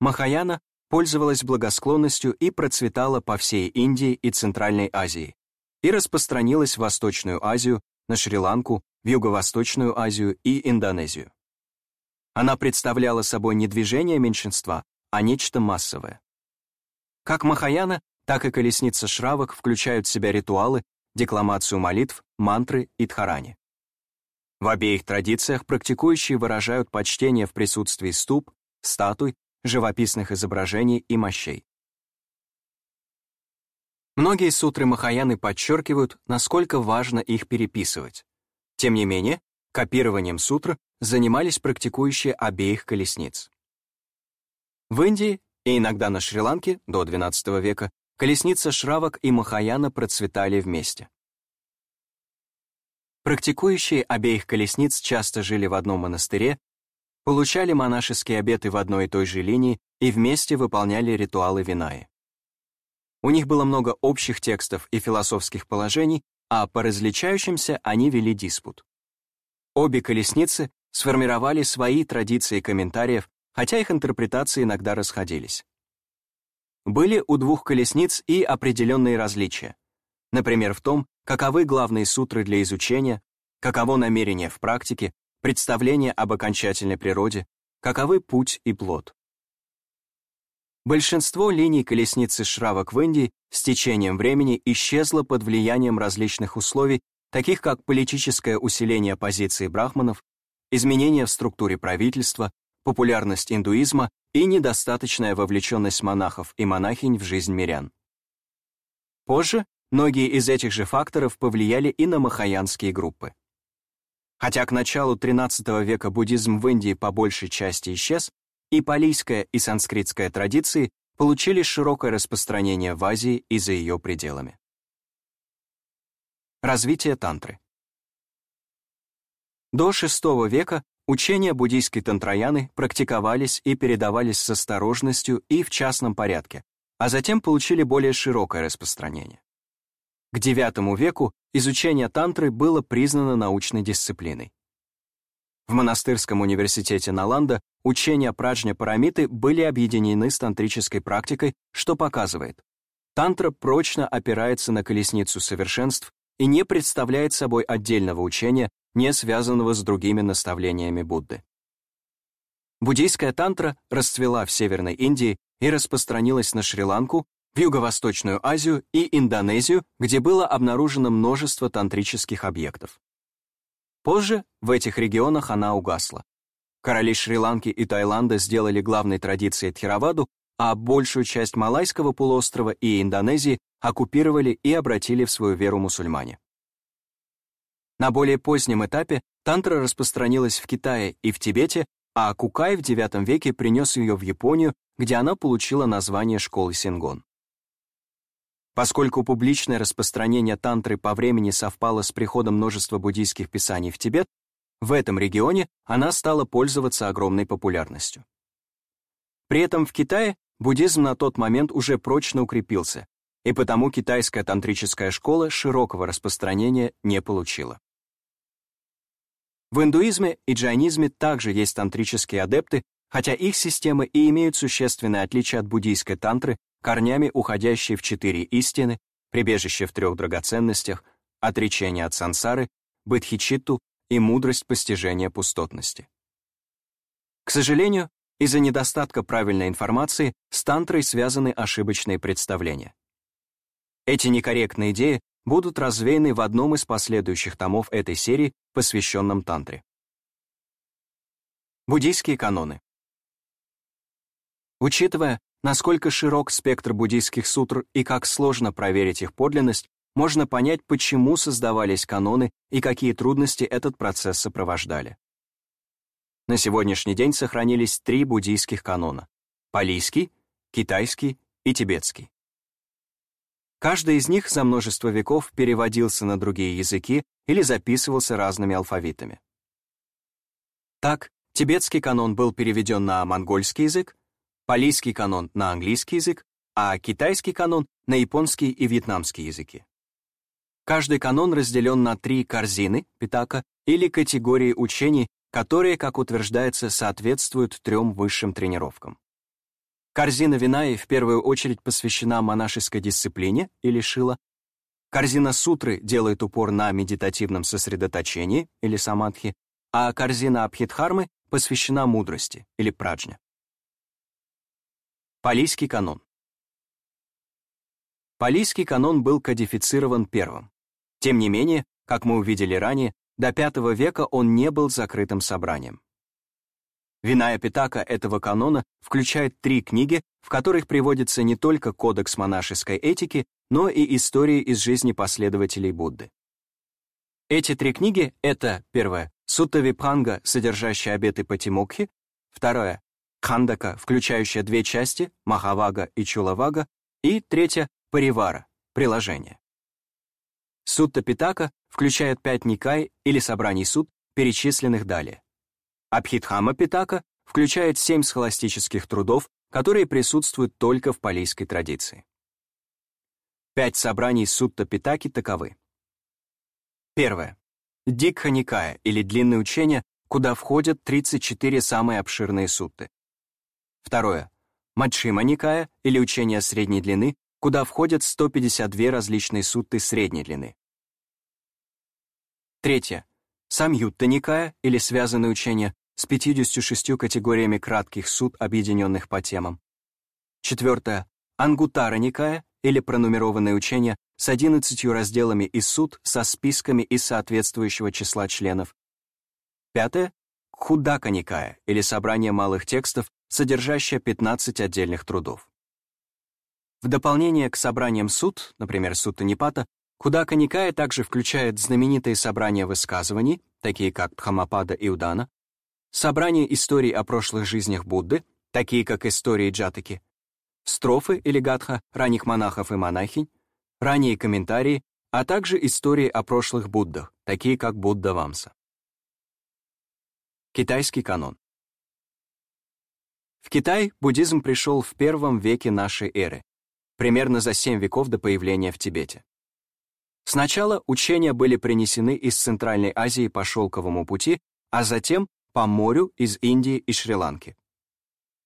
Махаяна пользовалась благосклонностью и процветала по всей Индии и Центральной Азии, и распространилась в Восточную Азию, на Шри-Ланку, в Юго-Восточную Азию и Индонезию. Она представляла собой не движение меньшинства, а нечто массовое. Как Махаяна, так и колесница Шравок включают в себя ритуалы, декламацию молитв, мантры и дхарани. В обеих традициях практикующие выражают почтение в присутствии ступ, статуй, живописных изображений и мощей. Многие сутры Махаяны подчеркивают, насколько важно их переписывать. Тем не менее, копированием сутр занимались практикующие обеих колесниц. В Индии и иногда на Шри-Ланке до XII века колесница Шравак и Махаяна процветали вместе. Практикующие обеих колесниц часто жили в одном монастыре, получали монашеские обеты в одной и той же линии и вместе выполняли ритуалы Винаи. У них было много общих текстов и философских положений, а по различающимся они вели диспут. Обе колесницы сформировали свои традиции комментариев, хотя их интерпретации иногда расходились. Были у двух колесниц и определенные различия. Например, в том, каковы главные сутры для изучения, каково намерение в практике, представление об окончательной природе, каковы путь и плод. Большинство линий колесницы Шравок в Индии с течением времени исчезло под влиянием различных условий, таких как политическое усиление позиции брахманов, изменения в структуре правительства, популярность индуизма и недостаточная вовлеченность монахов и монахинь в жизнь мирян. Позже многие из этих же факторов повлияли и на махаянские группы. Хотя к началу XIII века буддизм в Индии по большей части исчез, и палийская и санскритская традиции получили широкое распространение в Азии и за ее пределами. Развитие тантры. До VI века учения буддийской тантраяны практиковались и передавались с осторожностью и в частном порядке, а затем получили более широкое распространение. К IX веку изучение тантры было признано научной дисциплиной. В монастырском университете Наланда учения праджня парамиты были объединены с тантрической практикой, что показывает, тантра прочно опирается на колесницу совершенств и не представляет собой отдельного учения, не связанного с другими наставлениями Будды. Буддийская тантра расцвела в Северной Индии и распространилась на Шри-Ланку, в Юго-Восточную Азию и Индонезию, где было обнаружено множество тантрических объектов. Позже в этих регионах она угасла. Короли Шри-Ланки и Таиланда сделали главной традицией Тхераваду, а большую часть Малайского полуострова и Индонезии оккупировали и обратили в свою веру мусульмане. На более позднем этапе тантра распространилась в Китае и в Тибете, а Кукай в IX веке принес ее в Японию, где она получила название школы Сингон. Поскольку публичное распространение тантры по времени совпало с приходом множества буддийских писаний в Тибет, в этом регионе она стала пользоваться огромной популярностью. При этом в Китае буддизм на тот момент уже прочно укрепился, и потому китайская тантрическая школа широкого распространения не получила. В индуизме и джайнизме также есть тантрические адепты, хотя их системы и имеют существенное отличие от буддийской тантры корнями уходящие в четыре истины, прибежище в трех драгоценностях, отречение от сансары, бодхичитту и мудрость постижения пустотности. К сожалению, из-за недостатка правильной информации с тантрой связаны ошибочные представления. Эти некорректные идеи будут развеяны в одном из последующих томов этой серии, посвященном тантре. Буддийские каноны. Учитывая, Насколько широк спектр буддийских сутр и как сложно проверить их подлинность, можно понять, почему создавались каноны и какие трудности этот процесс сопровождали. На сегодняшний день сохранились три буддийских канона — палийский, китайский и тибетский. Каждый из них за множество веков переводился на другие языки или записывался разными алфавитами. Так, тибетский канон был переведен на монгольский язык, палийский канон на английский язык, а китайский канон на японский и вьетнамский языки. Каждый канон разделен на три корзины, питака, или категории учений, которые, как утверждается, соответствуют трем высшим тренировкам. Корзина Винаи в первую очередь посвящена монашеской дисциплине или шила. Корзина Сутры делает упор на медитативном сосредоточении или самадхи, а корзина Абхидхармы посвящена мудрости или праджне. Палийский канон. Палийский канон был кодифицирован первым. Тем не менее, как мы увидели ранее, до V века он не был закрытым собранием. Виная Питака этого канона включает три книги, в которых приводится не только кодекс монашеской этики, но и истории из жизни последователей Будды. Эти три книги — это, первое, Сутта Випанга, содержащая обеты Патимокхи, второе, Кхандака, включающая две части, Махавага и Чулавага, и третье, Паривара, приложение. Сутта Питака включает пять никай или собраний суд, перечисленных далее. Абхидхама Питака включает семь схоластических трудов, которые присутствуют только в палийской традиции. Пять собраний Сутта Питаки таковы. Первое. Дикха Никая, или длинное учение, куда входят 34 самые обширные сутты. Второе. Мадшима Никая, или учение средней длины, куда входят 152 различные сутты средней длины. Третье. Самьютта Никая, или связанные учения, с 56 категориями кратких суд, объединенных по темам. Четвертое. Ангутара Никая, или пронумерованное учение, с 11 разделами из суд со списками из соответствующего числа членов. Пятое. Худака Никая, или собрание малых текстов, содержащее 15 отдельных трудов. В дополнение к собраниям суд, например, Сутта Нипата, Худака Никая также включает знаменитые собрания высказываний, такие как Дхамапада и Удана, собрания историй о прошлых жизнях Будды, такие как истории Джатаки, строфы или гадха ранних монахов и монахинь, ранние комментарии, а также истории о прошлых Буддах, такие как Будда Вамса. Китайский канон. В Китай буддизм пришел в первом веке нашей эры, примерно за семь веков до появления в Тибете. Сначала учения были принесены из Центральной Азии по Шелковому пути, а затем по морю из Индии и Шри-Ланки.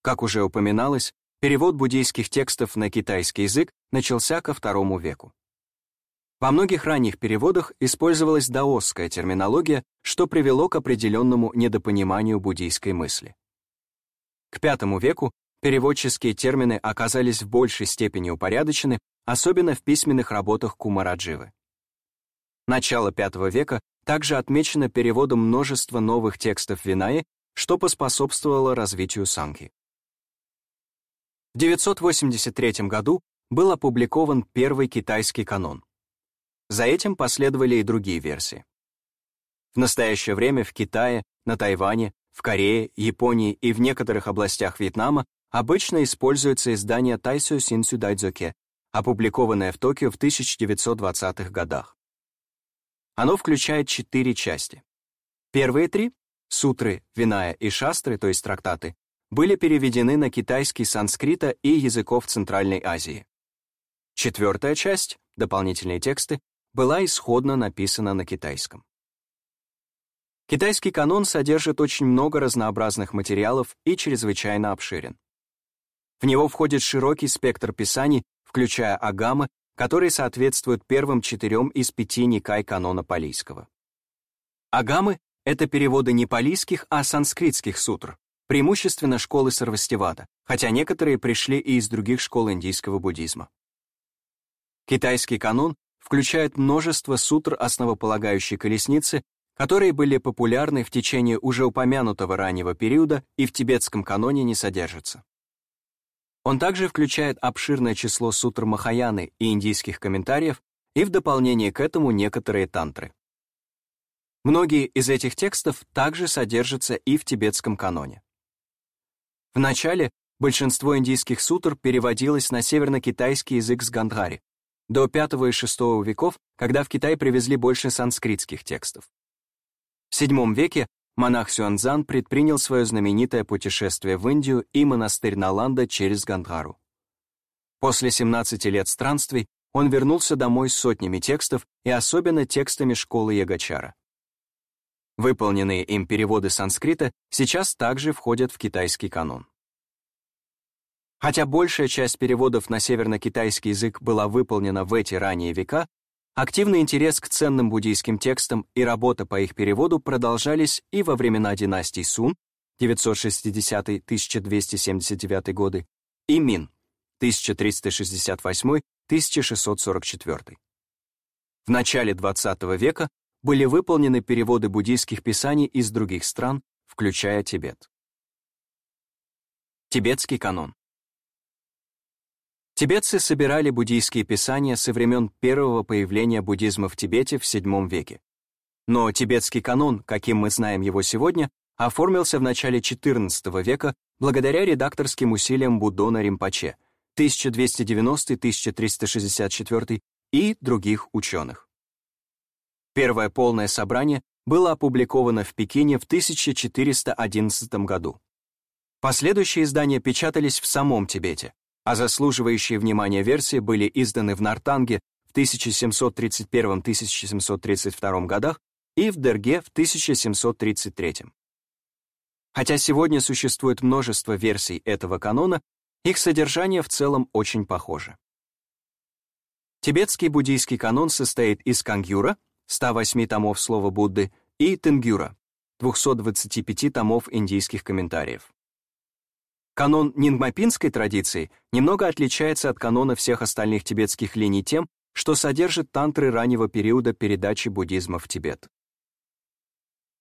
Как уже упоминалось, перевод буддийских текстов на китайский язык начался ко второму веку. Во многих ранних переводах использовалась даосская терминология, что привело к определенному недопониманию буддийской мысли. К V веку переводческие термины оказались в большей степени упорядочены, особенно в письменных работах Кумарадживы. Начало V века также отмечено переводом множества новых текстов Винаи, что поспособствовало развитию санки. В 983 году был опубликован первый китайский канон. За этим последовали и другие версии. В настоящее время в Китае, на Тайване, в Корее, Японии и в некоторых областях Вьетнама обычно используется издание Тайсю Синсю Дайдзоке, опубликованное в Токио в 1920-х годах. Оно включает четыре части. Первые три — сутры, виная и шастры, то есть трактаты, были переведены на китайский санскрита и языков Центральной Азии. Четвертая часть, дополнительные тексты, была исходно написана на китайском. Китайский канон содержит очень много разнообразных материалов и чрезвычайно обширен. В него входит широкий спектр писаний, включая агамы, которые соответствуют первым четырем из пяти никай канона палийского. Агамы — это переводы не палийских, а санскритских сутр, преимущественно школы Сарвастивада, хотя некоторые пришли и из других школ индийского буддизма. Китайский канон включает множество сутр основополагающей колесницы, которые были популярны в течение уже упомянутого раннего периода и в тибетском каноне не содержатся. Он также включает обширное число сутр Махаяны и индийских комментариев и в дополнение к этому некоторые тантры. Многие из этих текстов также содержатся и в тибетском каноне. В начале большинство индийских сутр переводилось на северно-китайский язык с Гандхари, до V и VI веков, когда в Китай привезли больше санскритских текстов. В VII веке монах Сюанзан предпринял свое знаменитое путешествие в Индию и монастырь Наланда через Гандхару. После 17 лет странствий он вернулся домой с сотнями текстов и особенно текстами школы Ягачара. Выполненные им переводы санскрита сейчас также входят в китайский канон. Хотя большая часть переводов на северно-китайский язык была выполнена в эти ранние века, активный интерес к ценным буддийским текстам и работа по их переводу продолжались и во времена династий Сун 960-1279 годы и Мин 1368-1644. В начале XX века были выполнены переводы буддийских писаний из других стран, включая Тибет. Тибетский канон Тибетцы собирали буддийские писания со времен первого появления буддизма в Тибете в VII веке. Но тибетский канон, каким мы знаем его сегодня, оформился в начале XIV века благодаря редакторским усилиям Буддона Римпаче 1290-1364 и других ученых. Первое полное собрание было опубликовано в Пекине в 1411 году. Последующие издания печатались в самом Тибете, а заслуживающие внимания версии были изданы в Нартанге в 1731-1732 годах и в Дерге в 1733. Хотя сегодня существует множество версий этого канона, их содержание в целом очень похоже. Тибетский буддийский канон состоит из Кангюра, 108 томов слова Будды, и Тенгюра, 225 томов индийских комментариев. Канон нингмапинской традиции немного отличается от канона всех остальных тибетских линий тем, что содержит тантры раннего периода передачи буддизма в Тибет.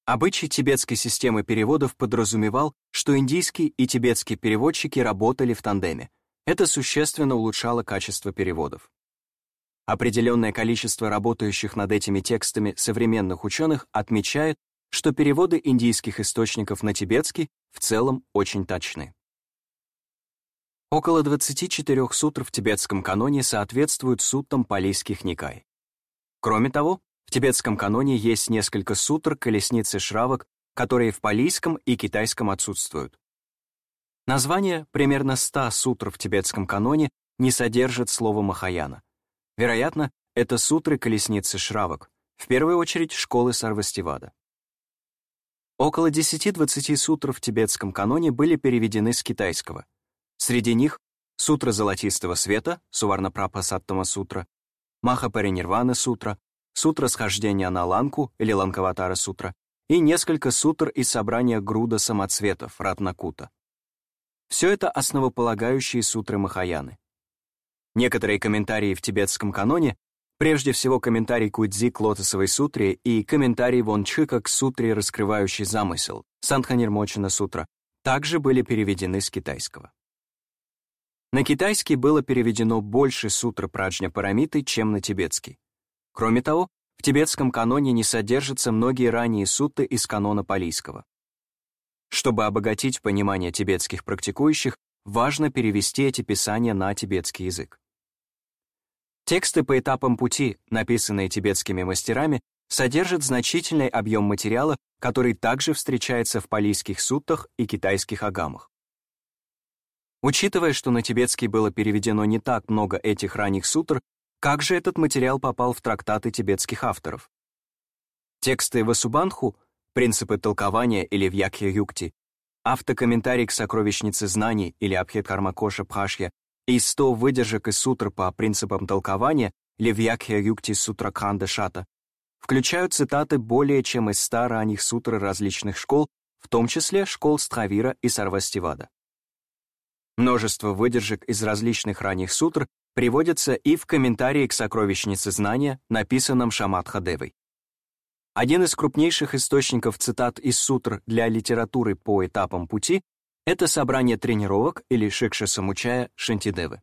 Обычай тибетской системы переводов подразумевал, что индийский и тибетский переводчики работали в тандеме. Это существенно улучшало качество переводов. Определенное количество работающих над этими текстами современных ученых отмечает, что переводы индийских источников на тибетский в целом очень точны. Около 24 сутр в тибетском каноне соответствуют суттам палийских никай. Кроме того, в тибетском каноне есть несколько сутр колесницы шравок, которые в палийском и китайском отсутствуют. Название примерно 100 сутр в тибетском каноне не содержит слова Махаяна. Вероятно, это сутры колесницы шравок, в первую очередь школы Сарвастивада. Около 10-20 сутр в тибетском каноне были переведены с китайского — Среди них Сутра Золотистого Света, Суварнапрапа Саттама Сутра, Маха Паринирвана Сутра, Сутра Схождения на Ланку или Ланкаватара Сутра и несколько сутр из собрания груда самоцветов Ратнакута. Все это основополагающие сутры Махаяны. Некоторые комментарии в тибетском каноне, прежде всего комментарий Кудзи к Лотосовой сутре и комментарий Вон Чика к сутре «Раскрывающий замысел» Сандханирмочина сутра, также были переведены с китайского. На китайский было переведено больше сутр Праджня Парамиты, чем на тибетский. Кроме того, в тибетском каноне не содержатся многие ранние сутты из канона палийского. Чтобы обогатить понимание тибетских практикующих, важно перевести эти писания на тибетский язык. Тексты по этапам пути, написанные тибетскими мастерами, содержат значительный объем материала, который также встречается в палийских суттах и китайских агамах. Учитывая, что на тибетский было переведено не так много этих ранних сутр, как же этот материал попал в трактаты тибетских авторов? Тексты Васубанху, принципы толкования или Вьякхя-юкти, автокомментарий к сокровищнице знаний или Абхедкармакоша Пхашья и 100 выдержек из сутр по принципам толкования или Вьякхя-юкти Сутракханда Шата включают цитаты более чем из 100 ранних сутр различных школ, в том числе школ Стхавира и Сарвастивада. Множество выдержек из различных ранних сутр приводятся и в комментарии к сокровищнице знания, написанном Шаматхадевой. Один из крупнейших источников цитат из сутр для литературы по этапам пути — это собрание тренировок или шикша самучая Шантидевы.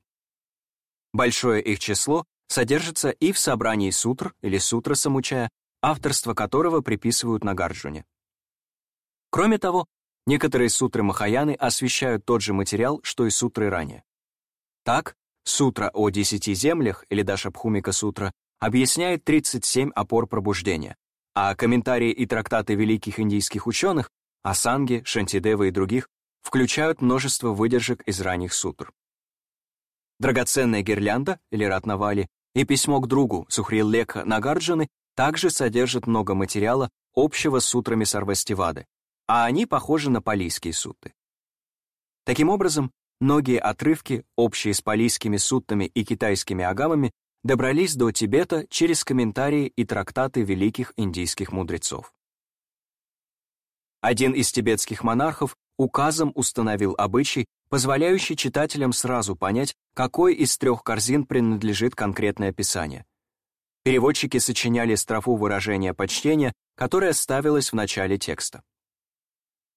Большое их число содержится и в собрании сутр или сутра самучая, авторство которого приписывают Нагарджуне. Кроме того, Некоторые сутры Махаяны освещают тот же материал, что и сутры ранее. Так, сутра о десяти землях, или даже Бхумика сутра, объясняет 37 опор пробуждения, а комментарии и трактаты великих индийских ученых, Асанги, Шантидева и других, включают множество выдержек из ранних сутр. Драгоценная гирлянда, или Ратнавали, и письмо к другу Сухрилека Нагарджаны также содержат много материала общего с сутрами Сарвастивады, а они похожи на палийские сутты. Таким образом, многие отрывки, общие с палийскими суттами и китайскими агамами, добрались до Тибета через комментарии и трактаты великих индийских мудрецов. Один из тибетских монархов указом установил обычай, позволяющий читателям сразу понять, какой из трех корзин принадлежит конкретное писание. Переводчики сочиняли строфу выражения почтения, которое ставилось в начале текста.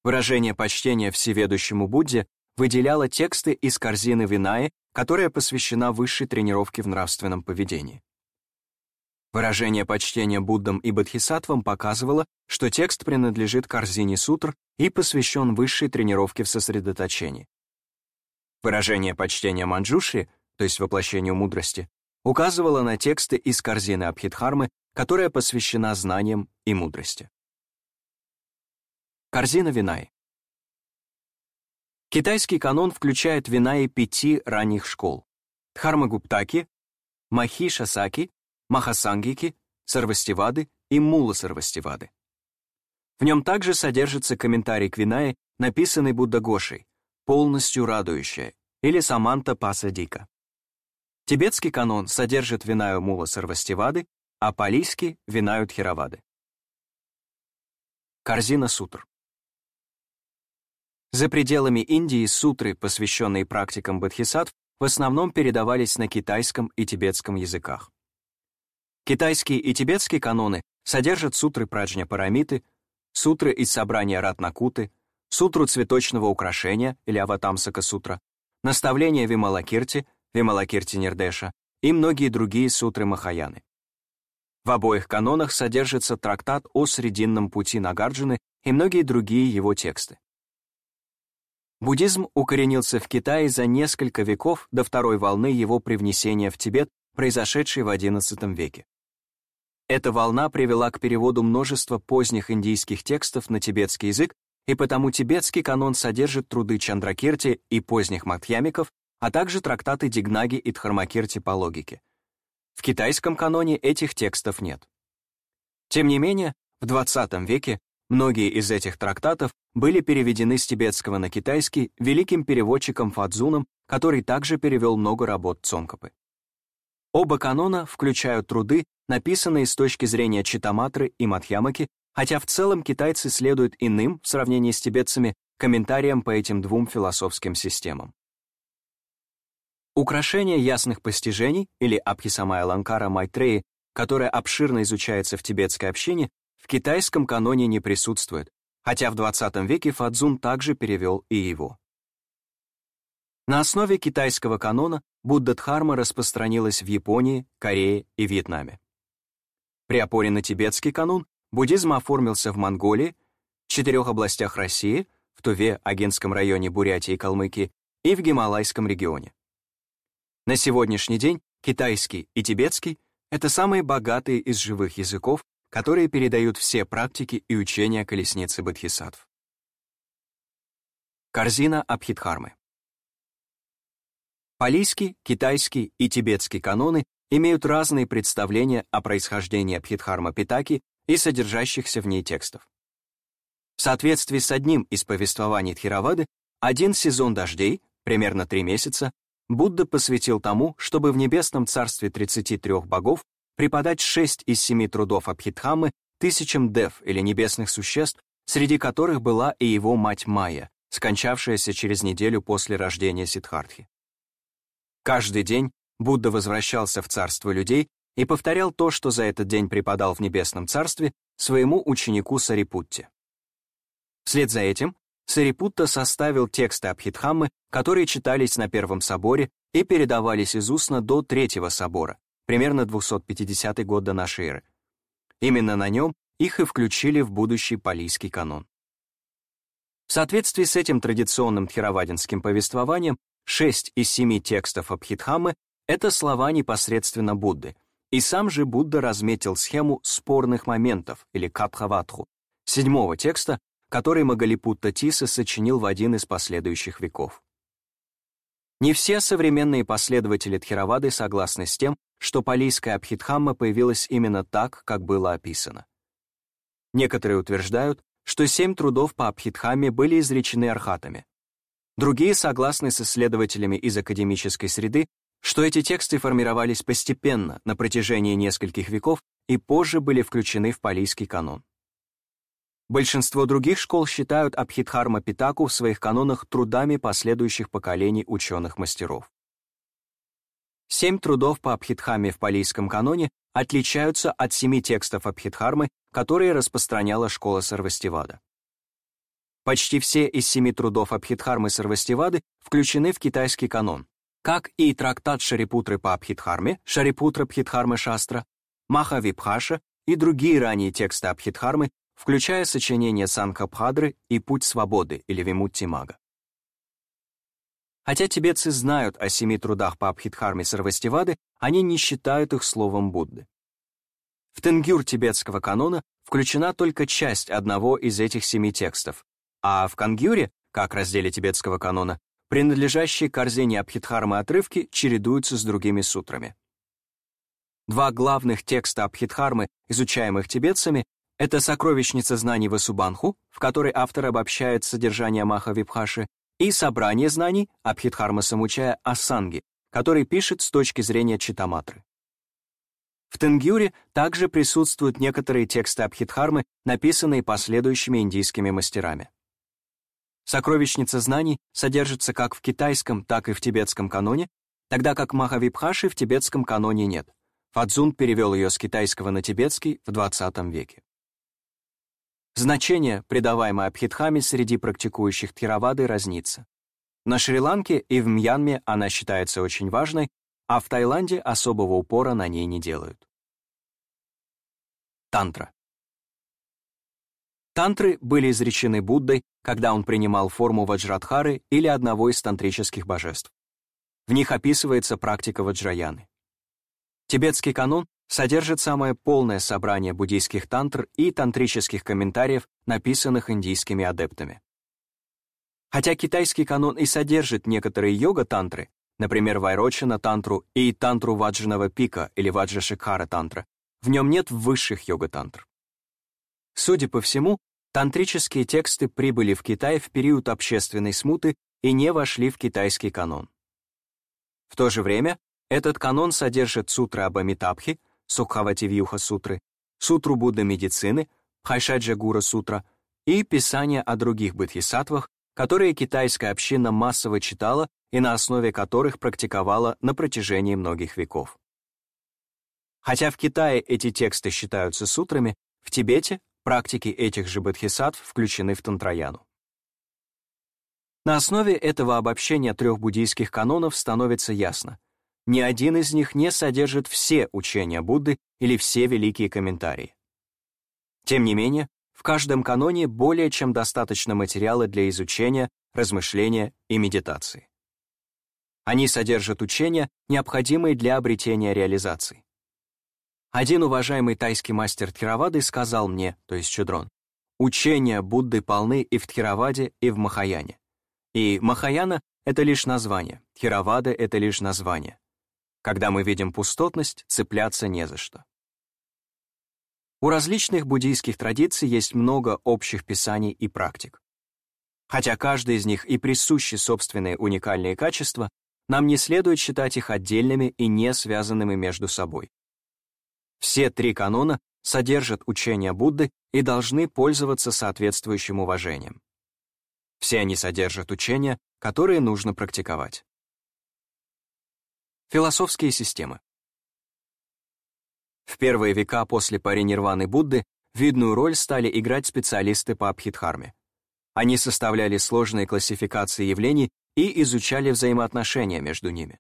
Выражение почтения всеведущему Будде выделяло тексты из корзины Винаи, которая посвящена высшей тренировке в нравственном поведении. Выражение почтения Буддам и Бодхисаттвам показывало, что текст принадлежит корзине сутр и посвящен высшей тренировке в сосредоточении. Выражение почтения Манджушри, то есть воплощению мудрости, указывало на тексты из корзины Абхидхармы, которая посвящена знаниям и мудрости. Корзина Винай. Китайский канон включает Винаи пяти ранних школ — Дхармагуптаки, Махи-Шасаки, Махасангики, Сарвастивады и Мула-Сарвастивады. В нем также содержится комментарий к Винае, написанный Буддагошей, полностью радующая, или Саманта Пасадика. Тибетский канон содержит Винаю Мула-Сарвастивады, а палийский — Винаю Тхировады. Корзина сутр. За пределами Индии сутры, посвященные практикам бодхисаттв, в основном передавались на китайском и тибетском языках. Китайские и тибетские каноны содержат сутры Праджня Парамиты, сутры из собрания Ратнакуты, сутру цветочного украшения или Аватамсака сутра, наставления Вималакирти, Вималакирти Нирдеша и многие другие сутры Махаяны. В обоих канонах содержится трактат о Срединном пути Нагарджуны и многие другие его тексты. Буддизм укоренился в Китае за несколько веков до второй волны его привнесения в Тибет, произошедшей в XI веке. Эта волна привела к переводу множества поздних индийских текстов на тибетский язык, и потому тибетский канон содержит труды Чандракирти и поздних матхьямиков, а также трактаты Дигнаги и Дхармакирти по логике. В китайском каноне этих текстов нет. Тем не менее, в XX веке многие из этих трактатов были переведены с тибетского на китайский великим переводчиком Фадзуном, который также перевел много работ Цонкопы. Оба канона включают труды, написанные с точки зрения Читаматры и Мадхьямаки, хотя в целом китайцы следуют иным, в сравнении с тибетцами, комментариям по этим двум философским системам. Украшение ясных постижений, или Абхисамая Ланкара Майтреи, которое обширно изучается в тибетской общине, в китайском каноне не присутствует, хотя в 20 веке Фадзун также перевел и его. На основе китайского канона Будда-дхарма распространилась в Японии, Корее и Вьетнаме. При опоре на тибетский канон буддизм оформился в Монголии, четырех областях России, в Туве, Агенском районе Бурятии и Калмыкии и в Гималайском регионе. На сегодняшний день китайский и тибетский — это самые богатые из живых языков, которые передают все практики и учения колесницы бодхисаттв. Корзина Абхидхармы Палийский, китайский и тибетский каноны имеют разные представления о происхождении Абхидхарма Питаки и содержащихся в ней текстов. В соответствии с одним из повествований Тхировады, один сезон дождей, примерно три месяца, Будда посвятил тому, чтобы в небесном царстве 33 богов преподать шесть из семи трудов Абхидхамы тысячам дев или небесных существ, среди которых была и его мать Майя, скончавшаяся через неделю после рождения Сиддхартхи. Каждый день Будда возвращался в царство людей и повторял то, что за этот день преподал в небесном царстве своему ученику Сарипутте. Вслед за этим Сарипутта составил тексты Абхидхаммы, которые читались на Первом соборе и передавались из устно до Третьего собора, примерно 250 год до нашей эры. Именно на нем их и включили в будущий палийский канон. В соответствии с этим традиционным тхировадинским повествованием Шесть из семи текстов Абхидхаммы — это слова непосредственно Будды, И сам же Будда разметил схему спорных моментов, или капхаватху, седьмого текста, который Магалипутта Тиса сочинил в один из последующих веков. Не все современные последователи Тхировады согласны с тем, что палийская Абхидхамма появилась именно так, как было описано. Некоторые утверждают, что семь трудов по Абхидхамме были изречены архатами. Другие согласны с исследователями из академической среды, что эти тексты формировались постепенно на протяжении нескольких веков и позже были включены в палийский канон. Большинство других школ считают Абхидхарма Питаку в своих канонах трудами последующих поколений ученых-мастеров. Семь трудов по Абхидхаме в палийском каноне отличаются от семи текстов Абхидхармы, которые распространяла школа Сарвастивада. Почти все из семи трудов Абхидхармы Сарвастивады включены в китайский канон, как и трактат Шарипутры по Абхидхарме, Шарипутра Бхидхарма Шастра, Махавипхаша и другие ранние тексты Абхидхармы, включая сочинения Санкабхадры и Путь свободы или Вимуттимага. Хотя тибетцы знают о семи трудах по Абхидхарме Сарвастивады, они не считают их словом Будды. В Тенгюр тибетского канона включена только часть одного из этих семи текстов, а в Кангюре, как разделе тибетского канона, принадлежащие корзине Абхидхармы отрывки чередуются с другими сутрами. Два главных текста Абхидхармы, изучаемых тибетцами, это «Сокровищница знаний Васубанху», в которой автор обобщает содержание Махавипхаши, и «Собрание знаний» Абхидхарма Самучая Асанги, который пишет с точки зрения Читаматры. В Тенгюре также присутствуют некоторые тексты Абхидхармы, написанные последующими индийскими мастерами. Сокровищница знаний содержится как в китайском, так и в тибетском каноне, тогда как Махавипхаши в тибетском каноне нет. Фадзун перевел ее с китайского на тибетский в XX веке. Значение, придаваемое Абхидхаме среди практикующих Тхировады, разнится. На Шри-Ланке и в Мьянме она считается очень важной, а в Таиланде особого упора на ней не делают. Тантра. Тантры были изречены Буддой, когда он принимал форму Ваджрадхары или одного из тантрических божеств. В них описывается практика Ваджраяны. Тибетский канон содержит самое полное собрание буддийских тантр и тантрических комментариев, написанных индийскими адептами. Хотя китайский канон и содержит некоторые йога-тантры, например, Вайрочина тантру и тантру Ваджиного пика или Ваджашикхара тантра, в нем нет высших йога-тантр. Судя по всему, тантрические тексты прибыли в Китай в период общественной смуты и не вошли в китайский канон. В то же время этот канон содержит сутры об Амитабхе, Сукхавативьюха сутры, сутру Будда медицины, Хайшаджа Гура сутра и писания о других бодхисаттвах, которые китайская община массово читала и на основе которых практиковала на протяжении многих веков. Хотя в Китае эти тексты считаются сутрами, в Тибете практики этих же бодхисаттв включены в Тантраяну. На основе этого обобщения трех буддийских канонов становится ясно, ни один из них не содержит все учения Будды или все великие комментарии. Тем не менее, в каждом каноне более чем достаточно материала для изучения, размышления и медитации. Они содержат учения, необходимые для обретения реализации. Один уважаемый тайский мастер Тхировады сказал мне, то есть Чудрон, учения Будды полны и в Тхироваде, и в Махаяне. И Махаяна — это лишь название, Тхировада — это лишь название. Когда мы видим пустотность, цепляться не за что. У различных буддийских традиций есть много общих писаний и практик. Хотя каждый из них и присущи собственные уникальные качества, нам не следует считать их отдельными и не связанными между собой. Все три канона содержат учения Будды и должны пользоваться соответствующим уважением. Все они содержат учения, которые нужно практиковать. Философские системы. В первые века после паринирваны Будды видную роль стали играть специалисты по Абхидхарме. Они составляли сложные классификации явлений и изучали взаимоотношения между ними.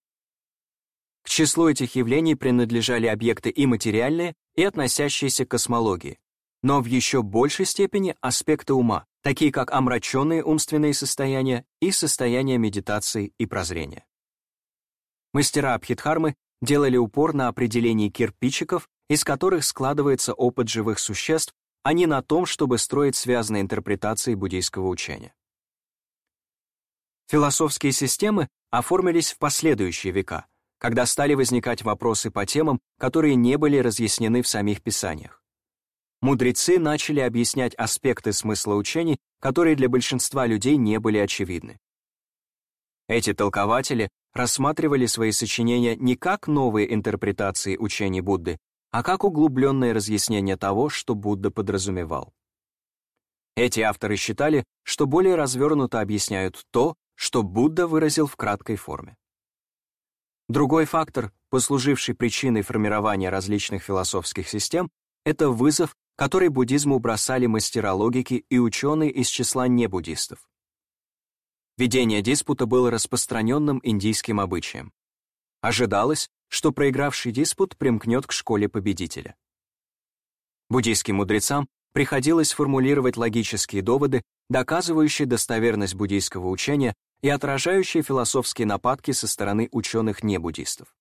К числу этих явлений принадлежали объекты и материальные, и относящиеся к космологии, но в еще большей степени аспекты ума, такие как омраченные умственные состояния и состояния медитации и прозрения. Мастера Абхидхармы делали упор на определении кирпичиков, из которых складывается опыт живых существ, а не на том, чтобы строить связанные интерпретации буддийского учения. Философские системы оформились в последующие века, когда стали возникать вопросы по темам, которые не были разъяснены в самих писаниях. Мудрецы начали объяснять аспекты смысла учений, которые для большинства людей не были очевидны. Эти толкователи рассматривали свои сочинения не как новые интерпретации учений Будды, а как углубленное разъяснение того, что Будда подразумевал. Эти авторы считали, что более развернуто объясняют то, что Будда выразил в краткой форме. Другой фактор, послуживший причиной формирования различных философских систем, это вызов, который буддизму бросали мастера логики и ученые из числа небуддистов. Ведение диспута было распространенным индийским обычаем. Ожидалось, что проигравший диспут примкнет к школе победителя. Буддийским мудрецам приходилось формулировать логические доводы, доказывающие достоверность буддийского учения и отражающие философские нападки со стороны ученых-небуддистов.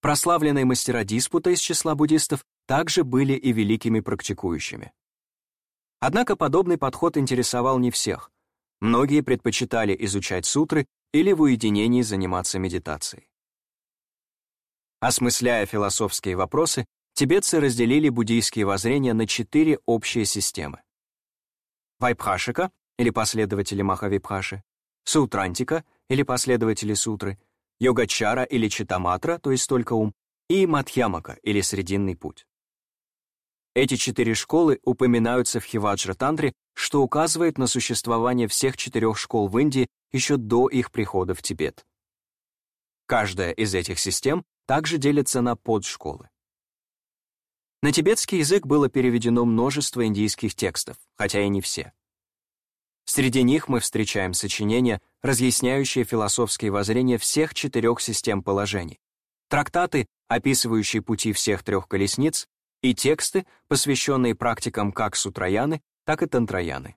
Прославленные мастера диспута из числа буддистов также были и великими практикующими. Однако подобный подход интересовал не всех. Многие предпочитали изучать сутры или в уединении заниматься медитацией. Осмысляя философские вопросы, тибетцы разделили буддийские воззрения на четыре общие системы. Вайбхашика, или последователи Махавипхаши, Сутрантика, или последователи сутры, Йогачара или Читаматра, то есть только ум, и Мадхьямака, или Срединный путь. Эти четыре школы упоминаются в Хиваджра-тантре, что указывает на существование всех четырех школ в Индии еще до их прихода в Тибет. Каждая из этих систем также делится на подшколы. На тибетский язык было переведено множество индийских текстов, хотя и не все. Среди них мы встречаем сочинения, разъясняющие философские воззрения всех четырех систем положений, трактаты, описывающие пути всех трех колесниц, и тексты, посвященные практикам как сутраяны, так и тантраяны.